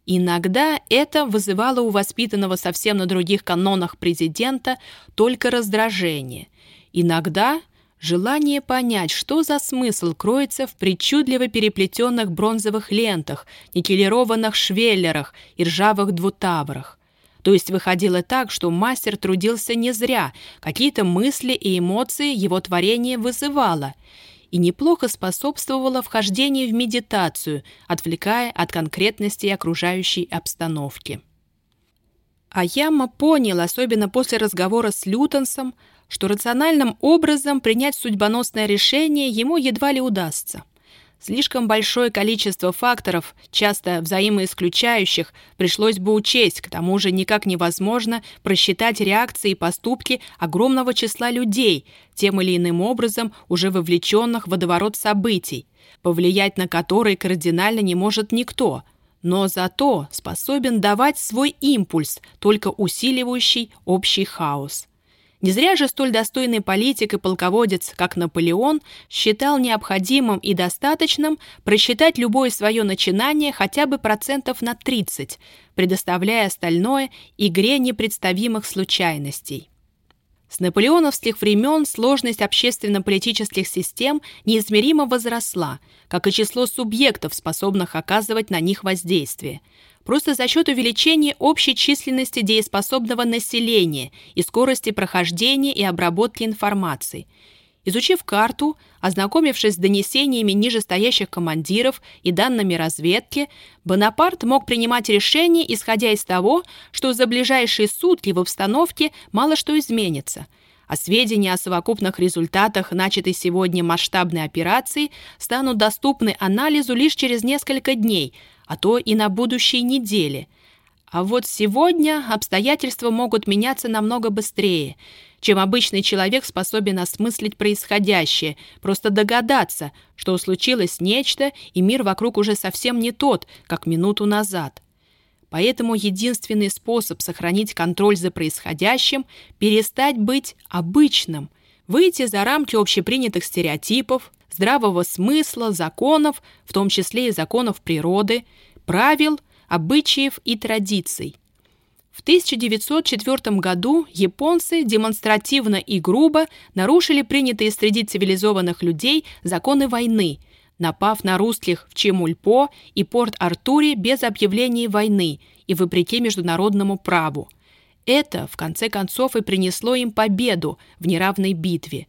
Иногда это вызывало у воспитанного совсем на других канонах президента только раздражение. Иногда – Желание понять, что за смысл кроется в причудливо переплетенных бронзовых лентах, никелированных швеллерах и ржавых двутаврах. То есть выходило так, что мастер трудился не зря, какие-то мысли и эмоции его творение вызывало и неплохо способствовало вхождению в медитацию, отвлекая от конкретности окружающей обстановки. А Яма понял, особенно после разговора с Лютонсом, что рациональным образом принять судьбоносное решение ему едва ли удастся. Слишком большое количество факторов, часто взаимоисключающих, пришлось бы учесть, к тому же никак невозможно просчитать реакции и поступки огромного числа людей, тем или иным образом уже вовлеченных в водоворот событий, повлиять на которые кардинально не может никто, но зато способен давать свой импульс, только усиливающий общий хаос. Не зря же столь достойный политик и полководец, как Наполеон, считал необходимым и достаточным просчитать любое свое начинание хотя бы процентов на 30, предоставляя остальное игре непредставимых случайностей. С наполеоновских времен сложность общественно-политических систем неизмеримо возросла, как и число субъектов, способных оказывать на них воздействие – просто за счет увеличения общей численности дееспособного населения и скорости прохождения и обработки информации. Изучив карту, ознакомившись с донесениями нижестоящих командиров и данными разведки, Бонапарт мог принимать решения, исходя из того, что за ближайшие сутки в обстановке мало что изменится – а сведения о совокупных результатах начатой сегодня масштабной операции станут доступны анализу лишь через несколько дней, а то и на будущей неделе. А вот сегодня обстоятельства могут меняться намного быстрее, чем обычный человек способен осмыслить происходящее, просто догадаться, что случилось нечто, и мир вокруг уже совсем не тот, как минуту назад. Поэтому единственный способ сохранить контроль за происходящим – перестать быть обычным, выйти за рамки общепринятых стереотипов, здравого смысла, законов, в том числе и законов природы, правил, обычаев и традиций. В 1904 году японцы демонстративно и грубо нарушили принятые среди цивилизованных людей законы войны – напав на русских в Чемульпо и Порт-Артуре без объявления войны и вопреки международному праву. Это, в конце концов, и принесло им победу в неравной битве.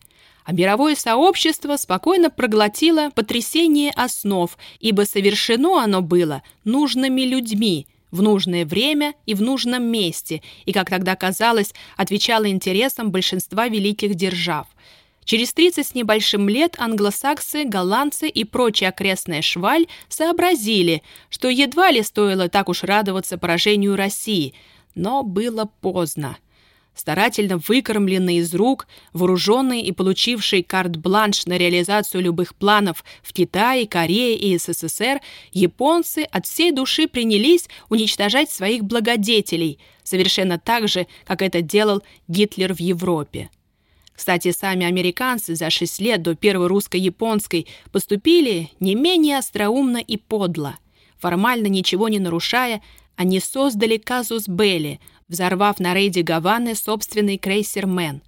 А мировое сообщество спокойно проглотило потрясение основ, ибо совершено оно было нужными людьми в нужное время и в нужном месте, и, как тогда казалось, отвечало интересам большинства великих держав. Через 30 с небольшим лет англосаксы, голландцы и прочая окрестная шваль сообразили, что едва ли стоило так уж радоваться поражению России, но было поздно. Старательно выкормленные из рук, вооруженные и получившие карт-бланш на реализацию любых планов в Китае, Корее и СССР, японцы от всей души принялись уничтожать своих благодетелей, совершенно так же, как это делал Гитлер в Европе. Кстати, сами американцы за шесть лет до первой русско-японской поступили не менее остроумно и подло. Формально ничего не нарушая, они создали казус белли, взорвав на рейде Гаваны собственный крейсер «Мэн».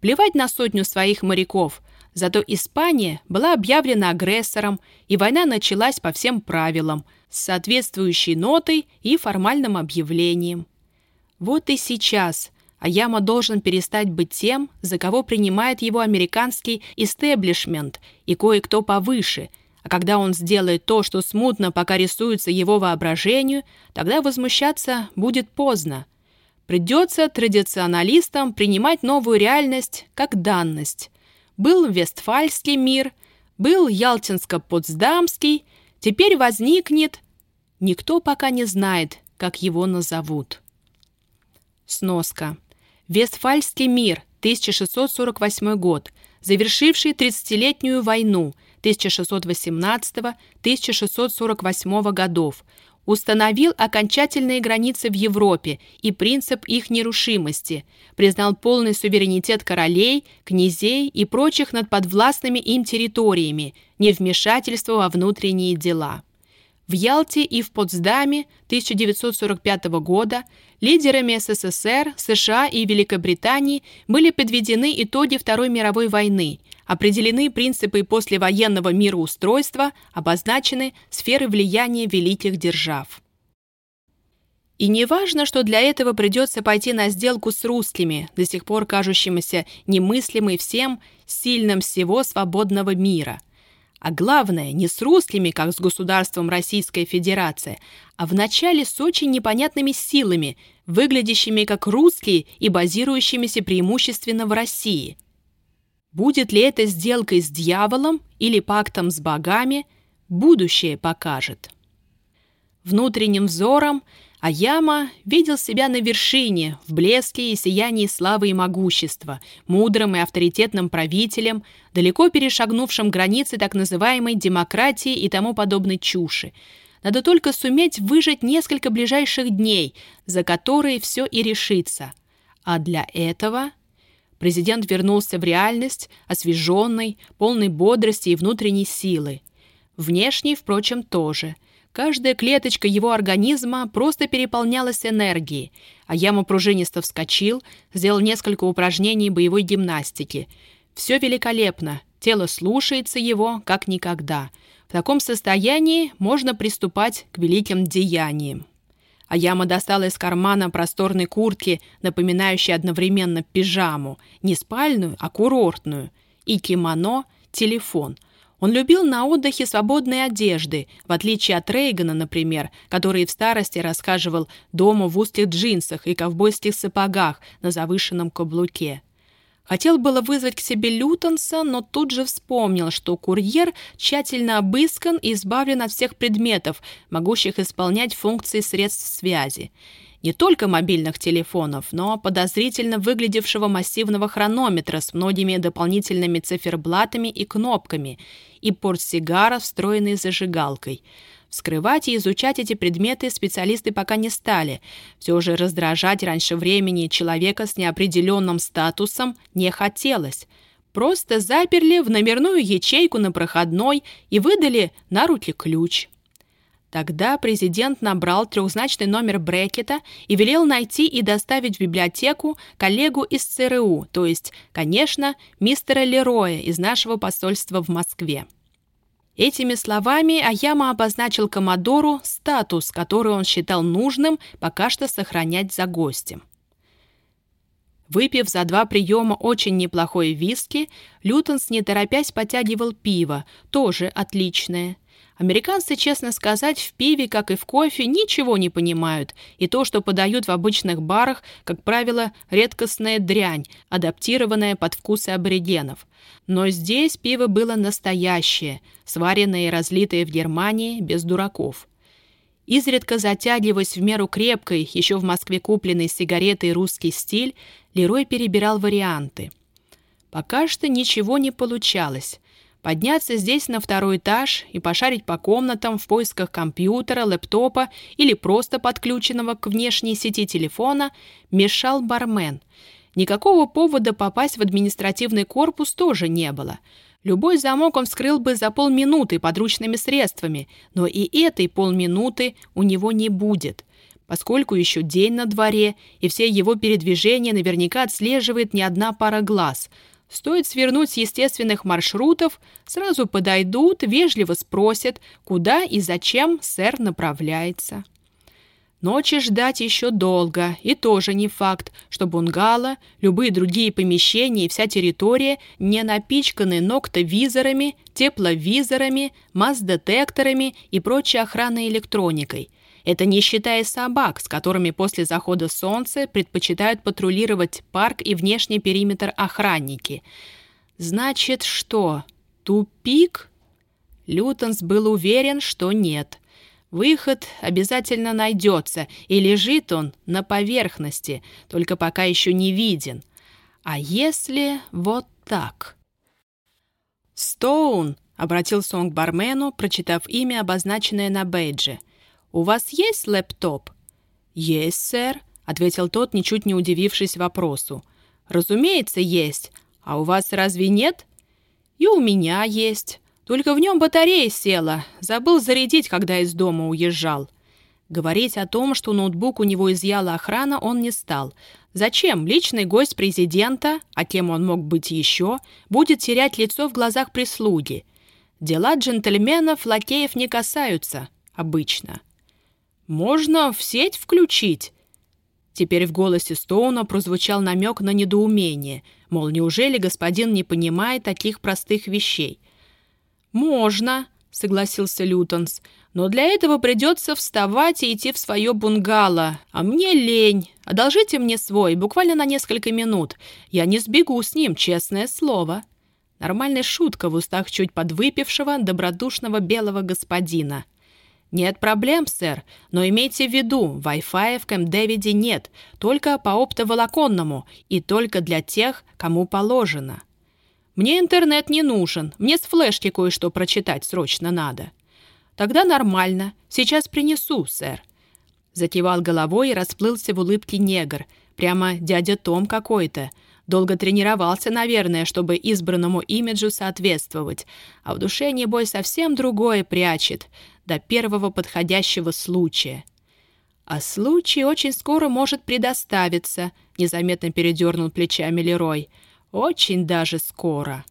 Плевать на сотню своих моряков, зато Испания была объявлена агрессором, и война началась по всем правилам, с соответствующей нотой и формальным объявлением. Вот и сейчас – Аяма должен перестать быть тем, за кого принимает его американский истеблишмент и кое-кто повыше, а когда он сделает то, что смутно пока рисуется его воображению, тогда возмущаться будет поздно. Придется традиционалистам принимать новую реальность как данность. Был Вестфальский мир, был Ялтинско-Потсдамский, теперь возникнет... Никто пока не знает, как его назовут. Сноска. Вестфальский мир, 1648 год, завершивший 30-летнюю войну 1618-1648 годов, установил окончательные границы в Европе и принцип их нерушимости, признал полный суверенитет королей, князей и прочих над подвластными им территориями, невмешательство во внутренние дела. В Ялте и в Потсдаме 1945 года лидерами СССР, США и Великобритании были подведены итоги Второй мировой войны, определены принципы послевоенного мироустройства, обозначены сферы влияния великих держав. И не важно, что для этого придется пойти на сделку с русскими, до сих пор кажущимися немыслимой всем, сильным всего свободного мира – а главное, не с русскими, как с государством Российская Федерация, а вначале с очень непонятными силами, выглядящими как русские и базирующимися преимущественно в России. Будет ли это сделкой с дьяволом или пактом с богами, будущее покажет. Внутренним взором – а Яма видел себя на вершине, в блеске и сиянии славы и могущества, мудрым и авторитетным правителем, далеко перешагнувшим границы так называемой демократии и тому подобной чуши. Надо только суметь выжить несколько ближайших дней, за которые все и решится. А для этого президент вернулся в реальность, освеженный, полный бодрости и внутренней силы. Внешний, впрочем, тоже – Каждая клеточка его организма просто переполнялась энергией, а Яма пружинисто вскочил, сделал несколько упражнений боевой гимнастики. Все великолепно, тело слушается его, как никогда. В таком состоянии можно приступать к великим деяниям. А Яма достала из кармана просторной куртки, напоминающей одновременно пижаму, не спальную, а курортную, и кимоно, телефон – он любил на отдыхе свободные одежды, в отличие от Рейгана, например, который в старости расхаживал дома в узких джинсах и ковбойских сапогах на завышенном каблуке. Хотел было вызвать к себе Лютонса, но тут же вспомнил, что курьер тщательно обыскан и избавлен от всех предметов, могущих исполнять функции средств связи. Не только мобильных телефонов, но подозрительно выглядевшего массивного хронометра с многими дополнительными циферблатами и кнопками и портсигара, встроенный зажигалкой – Скрывать и изучать эти предметы специалисты пока не стали. Все же раздражать раньше времени человека с неопределенным статусом не хотелось. Просто заперли в номерную ячейку на проходной и выдали на руки ключ. Тогда президент набрал трехзначный номер брекета и велел найти и доставить в библиотеку коллегу из ЦРУ, то есть, конечно, мистера Лероя из нашего посольства в Москве. Этими словами Аяма обозначил Комодору статус, который он считал нужным пока что сохранять за гостем. Выпив за два приема очень неплохой виски, Лютонс, не торопясь, потягивал пиво, тоже отличное. Американцы, честно сказать, в пиве, как и в кофе, ничего не понимают, и то, что подают в обычных барах, как правило, редкостная дрянь, адаптированная под вкусы аборигенов. Но здесь пиво было настоящее, сваренное и разлитое в Германии без дураков. Изредка затягиваясь в меру крепкой, еще в Москве купленной сигаретой русский стиль, Лерой перебирал варианты. Пока что ничего не получалось. Подняться здесь на второй этаж и пошарить по комнатам в поисках компьютера, лэптопа или просто подключенного к внешней сети телефона мешал бармен. Никакого повода попасть в административный корпус тоже не было. Любой замок он вскрыл бы за полминуты подручными средствами, но и этой полминуты у него не будет, поскольку еще день на дворе, и все его передвижения наверняка отслеживает не одна пара глаз – Стоит свернуть с естественных маршрутов, сразу подойдут, вежливо спросят, куда и зачем сэр направляется. Ночи ждать еще долго, и тоже не факт, что бунгало, любые другие помещения и вся территория не напичканы ноктовизорами, тепловизорами, масс-детекторами и прочей охранной электроникой. Это не считая собак, с которыми после захода солнца предпочитают патрулировать парк и внешний периметр охранники. Значит, что? Тупик? Лютонс был уверен, что нет. Выход обязательно найдется, и лежит он на поверхности, только пока еще не виден. А если вот так? «Стоун!» — обратился он к бармену, прочитав имя, обозначенное на бейдже. «У вас есть лэптоп?» «Есть, сэр», — ответил тот, ничуть не удивившись вопросу. «Разумеется, есть. А у вас разве нет?» «И у меня есть. Только в нем батарея села. Забыл зарядить, когда из дома уезжал». Говорить о том, что ноутбук у него изъяла охрана, он не стал. Зачем личный гость президента, а кем он мог быть еще, будет терять лицо в глазах прислуги? Дела джентльменов лакеев не касаются. Обычно. «Можно в сеть включить?» Теперь в голосе Стоуна прозвучал намек на недоумение, мол, неужели господин не понимает таких простых вещей? «Можно», — согласился Лютонс, «но для этого придется вставать и идти в свое бунгало. А мне лень. Одолжите мне свой, буквально на несколько минут. Я не сбегу с ним, честное слово». Нормальная шутка в устах чуть подвыпившего, добродушного белого господина — «Нет проблем, сэр, но имейте в виду, Wi-Fi в Кэмп-Дэвиде нет, только по оптоволоконному и только для тех, кому положено. Мне интернет не нужен, мне с флешки кое-что прочитать срочно надо». «Тогда нормально, сейчас принесу, сэр». Закивал головой и расплылся в улыбке негр, прямо дядя Том какой-то. Долго тренировался, наверное, чтобы избранному имиджу соответствовать, а в душе, небой, совсем другое прячет — до первого подходящего случая. А случай очень скоро может предоставиться, незаметно передернул плечами Лерой. Очень даже скоро.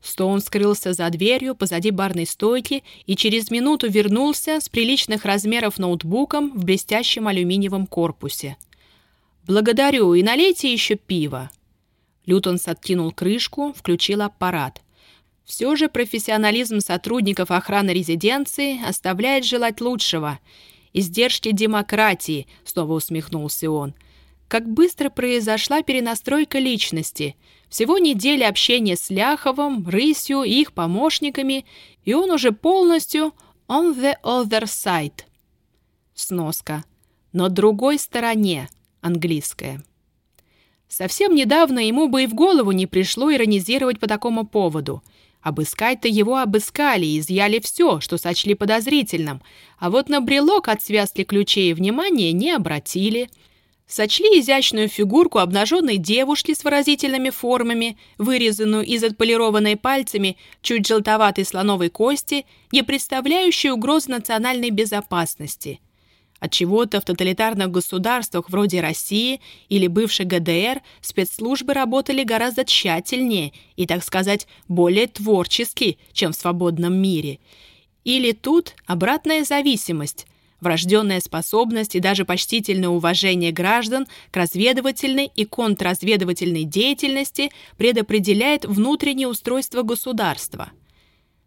Стоун скрылся за дверью позади барной стойки и через минуту вернулся с приличных размеров ноутбуком в блестящем алюминиевом корпусе. «Благодарю, и налейте еще пиво». Лютонс откинул крышку, включил аппарат. Все же профессионализм сотрудников охраны резиденции оставляет желать лучшего. Издержки демократии, снова усмехнулся он. как быстро произошла перенастройка личности. Всего неделя общения с Ляховым, Рысью и их помощниками, и он уже полностью on the other side. Сноска. На другой стороне. Английская. Совсем недавно ему бы и в голову не пришло иронизировать по такому поводу. Обыскать-то его обыскали и изъяли все, что сочли подозрительным, а вот на брелок от связки ключей внимания не обратили. Сочли изящную фигурку обнаженной девушки с выразительными формами, вырезанную из отполированной пальцами чуть желтоватой слоновой кости, не представляющей угрозы национальной безопасности – Отчего-то в тоталитарных государствах вроде России или бывшей ГДР спецслужбы работали гораздо тщательнее и, так сказать, более творчески, чем в свободном мире. Или тут обратная зависимость, врожденная способность и даже почтительное уважение граждан к разведывательной и контрразведывательной деятельности предопределяет внутреннее устройство государства.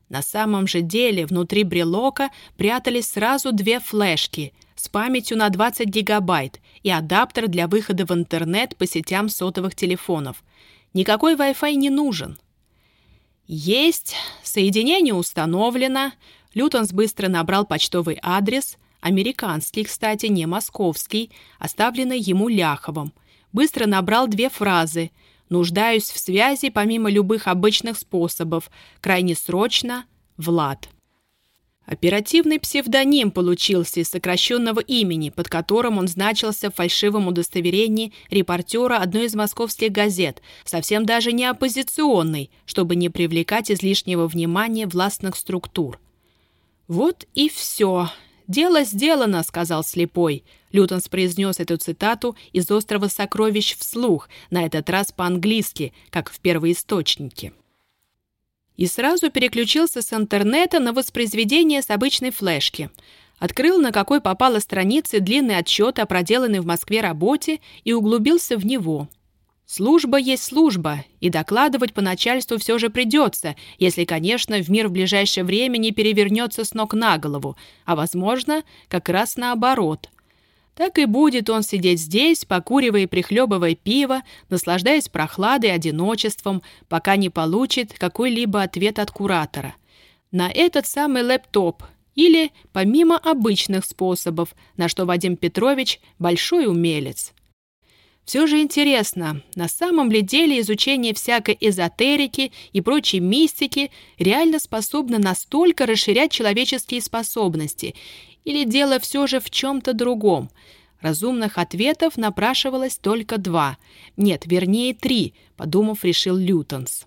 На самом же деле внутри брелока прятались сразу две флешки – с памятью на 20 гигабайт и адаптер для выхода в интернет по сетям сотовых телефонов. Никакой Wi-Fi не нужен. Есть, соединение установлено. Лютонс быстро набрал почтовый адрес, американский, кстати, не московский, оставленный ему Ляховым. Быстро набрал две фразы «Нуждаюсь в связи помимо любых обычных способов. Крайне срочно. Влад». Оперативный псевдоним получился из сокращенного имени, под которым он значился в фальшивом удостоверении репортера одной из московских газет, совсем даже не оппозиционной, чтобы не привлекать излишнего внимания властных структур. «Вот и все. Дело сделано», — сказал слепой. Лютонс произнес эту цитату из «Острова сокровищ» вслух, на этот раз по-английски, как в первоисточнике и сразу переключился с интернета на воспроизведение с обычной флешки. Открыл, на какой попала странице длинный отчет о проделанной в Москве работе и углубился в него. Служба есть служба, и докладывать по начальству все же придется, если, конечно, в мир в ближайшее время не перевернется с ног на голову, а, возможно, как раз наоборот – так и будет он сидеть здесь, покуривая и прихлебывая пиво, наслаждаясь прохладой и одиночеством, пока не получит какой-либо ответ от куратора. На этот самый лэптоп или помимо обычных способов, на что Вадим Петрович большой умелец. Все же интересно, на самом ли деле изучение всякой эзотерики и прочей мистики реально способно настолько расширять человеческие способности, или дело все же в чем-то другом? Разумных ответов напрашивалось только два. Нет, вернее, три, подумав, решил Лютонс.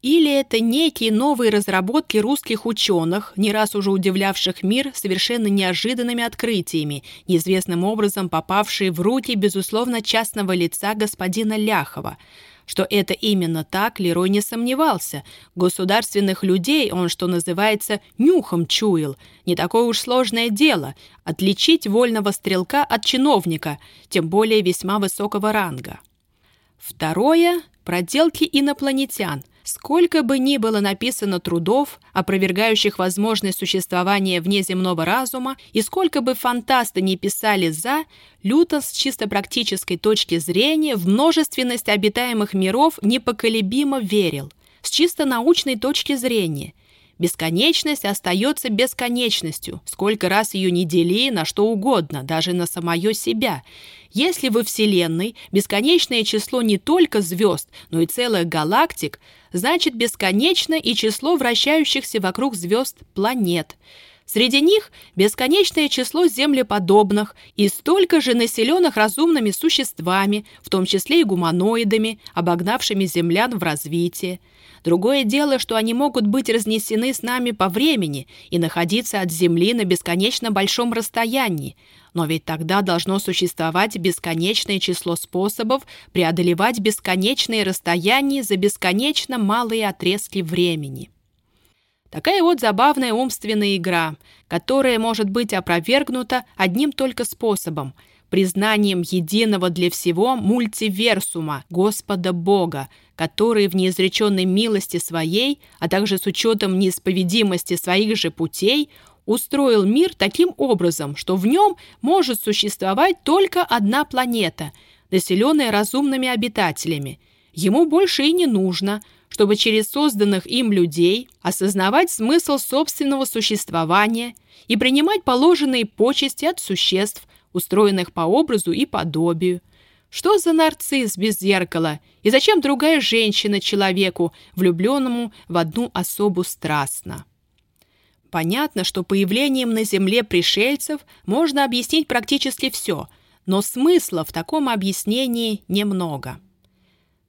Или это некие новые разработки русских ученых, не раз уже удивлявших мир совершенно неожиданными открытиями, неизвестным образом попавшие в руки, безусловно, частного лица господина Ляхова – что это именно так, Лерой не сомневался. Государственных людей он, что называется, нюхом чуял. Не такое уж сложное дело – отличить вольного стрелка от чиновника, тем более весьма высокого ранга. Второе – проделки инопланетян. Сколько бы ни было написано трудов, опровергающих возможность существования внеземного разума, и сколько бы фантасты не писали «за», Лютон с чисто практической точки зрения в множественность обитаемых миров непоколебимо верил. С чисто научной точки зрения – Бесконечность остается бесконечностью, сколько раз ее не дели на что угодно, даже на самое себя. Если во Вселенной бесконечное число не только звезд, но и целых галактик, значит бесконечно и число вращающихся вокруг звезд планет – Среди них бесконечное число землеподобных и столько же населенных разумными существами, в том числе и гуманоидами, обогнавшими землян в развитии. Другое дело, что они могут быть разнесены с нами по времени и находиться от Земли на бесконечно большом расстоянии, но ведь тогда должно существовать бесконечное число способов преодолевать бесконечные расстояния за бесконечно малые отрезки времени. Такая вот забавная умственная игра, которая может быть опровергнута одним только способом – признанием единого для всего мультиверсума Господа Бога, который в неизреченной милости своей, а также с учетом неисповедимости своих же путей, устроил мир таким образом, что в нем может существовать только одна планета – населенное разумными обитателями. Ему больше и не нужно, чтобы через созданных им людей осознавать смысл собственного существования и принимать положенные почести от существ, устроенных по образу и подобию. Что за нарцисс без зеркала? И зачем другая женщина человеку, влюбленному в одну особу страстно? Понятно, что появлением на Земле пришельцев можно объяснить практически все, но смысла в таком объяснении немного.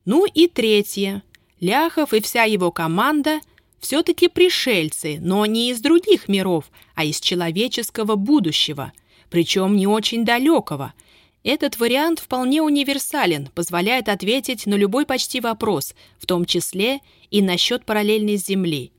Ну и третье. Ляхов и вся его команда все-таки пришельцы, но не из других миров, а из человеческого будущего, причем не очень далекого. Этот вариант вполне универсален, позволяет ответить на любой почти вопрос, в том числе и насчет параллельной Земли.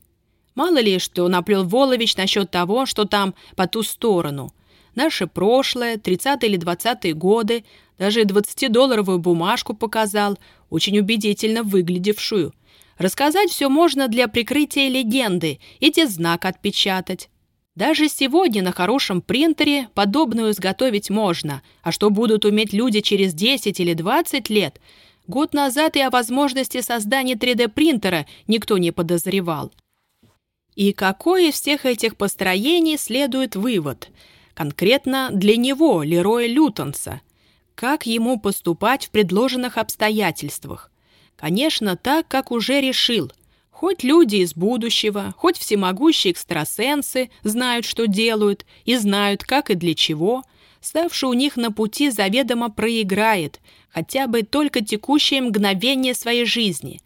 Мало ли, что наплел Волович насчет того, что там по ту сторону. Наше прошлое, 30-е или 20-е годы, даже 20-долларовую бумажку показал, очень убедительно выглядевшую. Рассказать все можно для прикрытия легенды, эти знак отпечатать. Даже сегодня на хорошем принтере подобную изготовить можно, а что будут уметь люди через 10 или 20 лет, год назад и о возможности создания 3D-принтера никто не подозревал. И какой из всех этих построений следует вывод? Конкретно для него, Лероя Лютонса. Как ему поступать в предложенных обстоятельствах? Конечно, так, как уже решил. Хоть люди из будущего, хоть всемогущие экстрасенсы знают, что делают, и знают, как и для чего, ставший у них на пути заведомо проиграет, хотя бы только текущее мгновение своей жизни.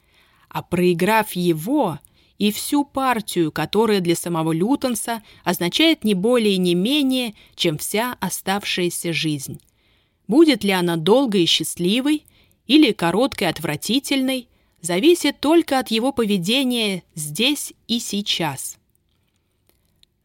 А проиграв его, и всю партию, которая для самого Лютонса означает не более и не менее, чем вся оставшаяся жизнь. Будет ли она долгой и счастливой или короткой и отвратительной, зависит только от его поведения здесь и сейчас.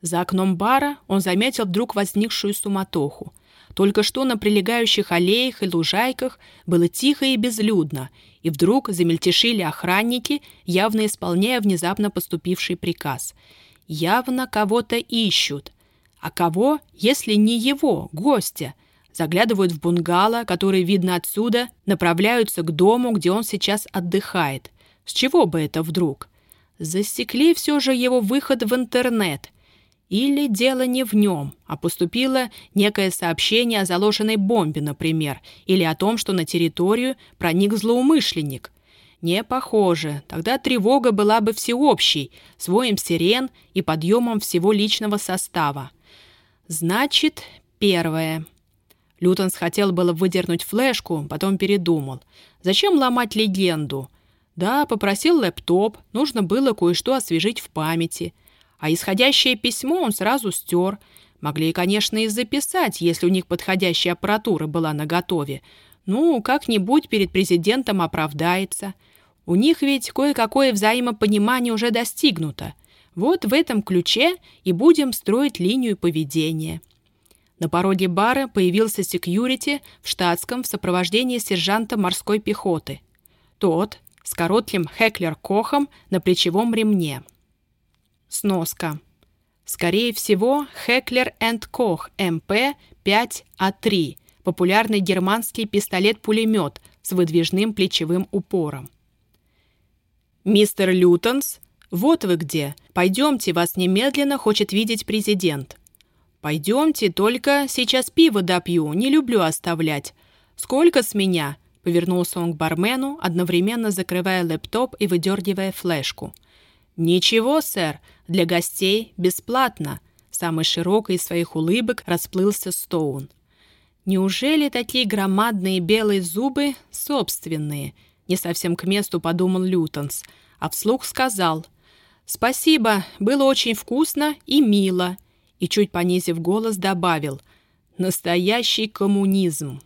За окном бара он заметил вдруг возникшую суматоху. Только что на прилегающих аллеях и лужайках было тихо и безлюдно, и вдруг замельтешили охранники, явно исполняя внезапно поступивший приказ. Явно кого-то ищут. А кого, если не его, гостя? Заглядывают в бунгало, который видно отсюда, направляются к дому, где он сейчас отдыхает. С чего бы это вдруг? Засекли все же его выход в интернет — или дело не в нем, а поступило некое сообщение о заложенной бомбе, например, или о том, что на территорию проник злоумышленник. Не похоже. Тогда тревога была бы всеобщей, с воем сирен и подъемом всего личного состава. Значит, первое. Лютонс хотел было выдернуть флешку, потом передумал. Зачем ломать легенду? Да, попросил лэптоп, нужно было кое-что освежить в памяти – а исходящее письмо он сразу стер. Могли, конечно, и записать, если у них подходящая аппаратура была наготове. Ну, как-нибудь перед президентом оправдается. У них ведь кое-какое взаимопонимание уже достигнуто. Вот в этом ключе и будем строить линию поведения. На пороге бара появился секьюрити в штатском в сопровождении сержанта морской пехоты. Тот с коротким Хеклер-Кохом на плечевом ремне. Сноска. Скорее всего, Heckler Koch MP5А3 – популярный германский пистолет-пулемет с выдвижным плечевым упором. «Мистер Лютонс, вот вы где. Пойдемте, вас немедленно хочет видеть президент». «Пойдемте, только сейчас пиво допью, не люблю оставлять. Сколько с меня?» — повернулся он к бармену, одновременно закрывая лэптоп и выдергивая флешку. «Ничего, сэр, для гостей бесплатно», — самой широкой из своих улыбок расплылся Стоун. «Неужели такие громадные белые зубы собственные?» Не совсем к месту подумал Лютонс, а вслух сказал «Спасибо, было очень вкусно и мило», и чуть понизив голос добавил «Настоящий коммунизм».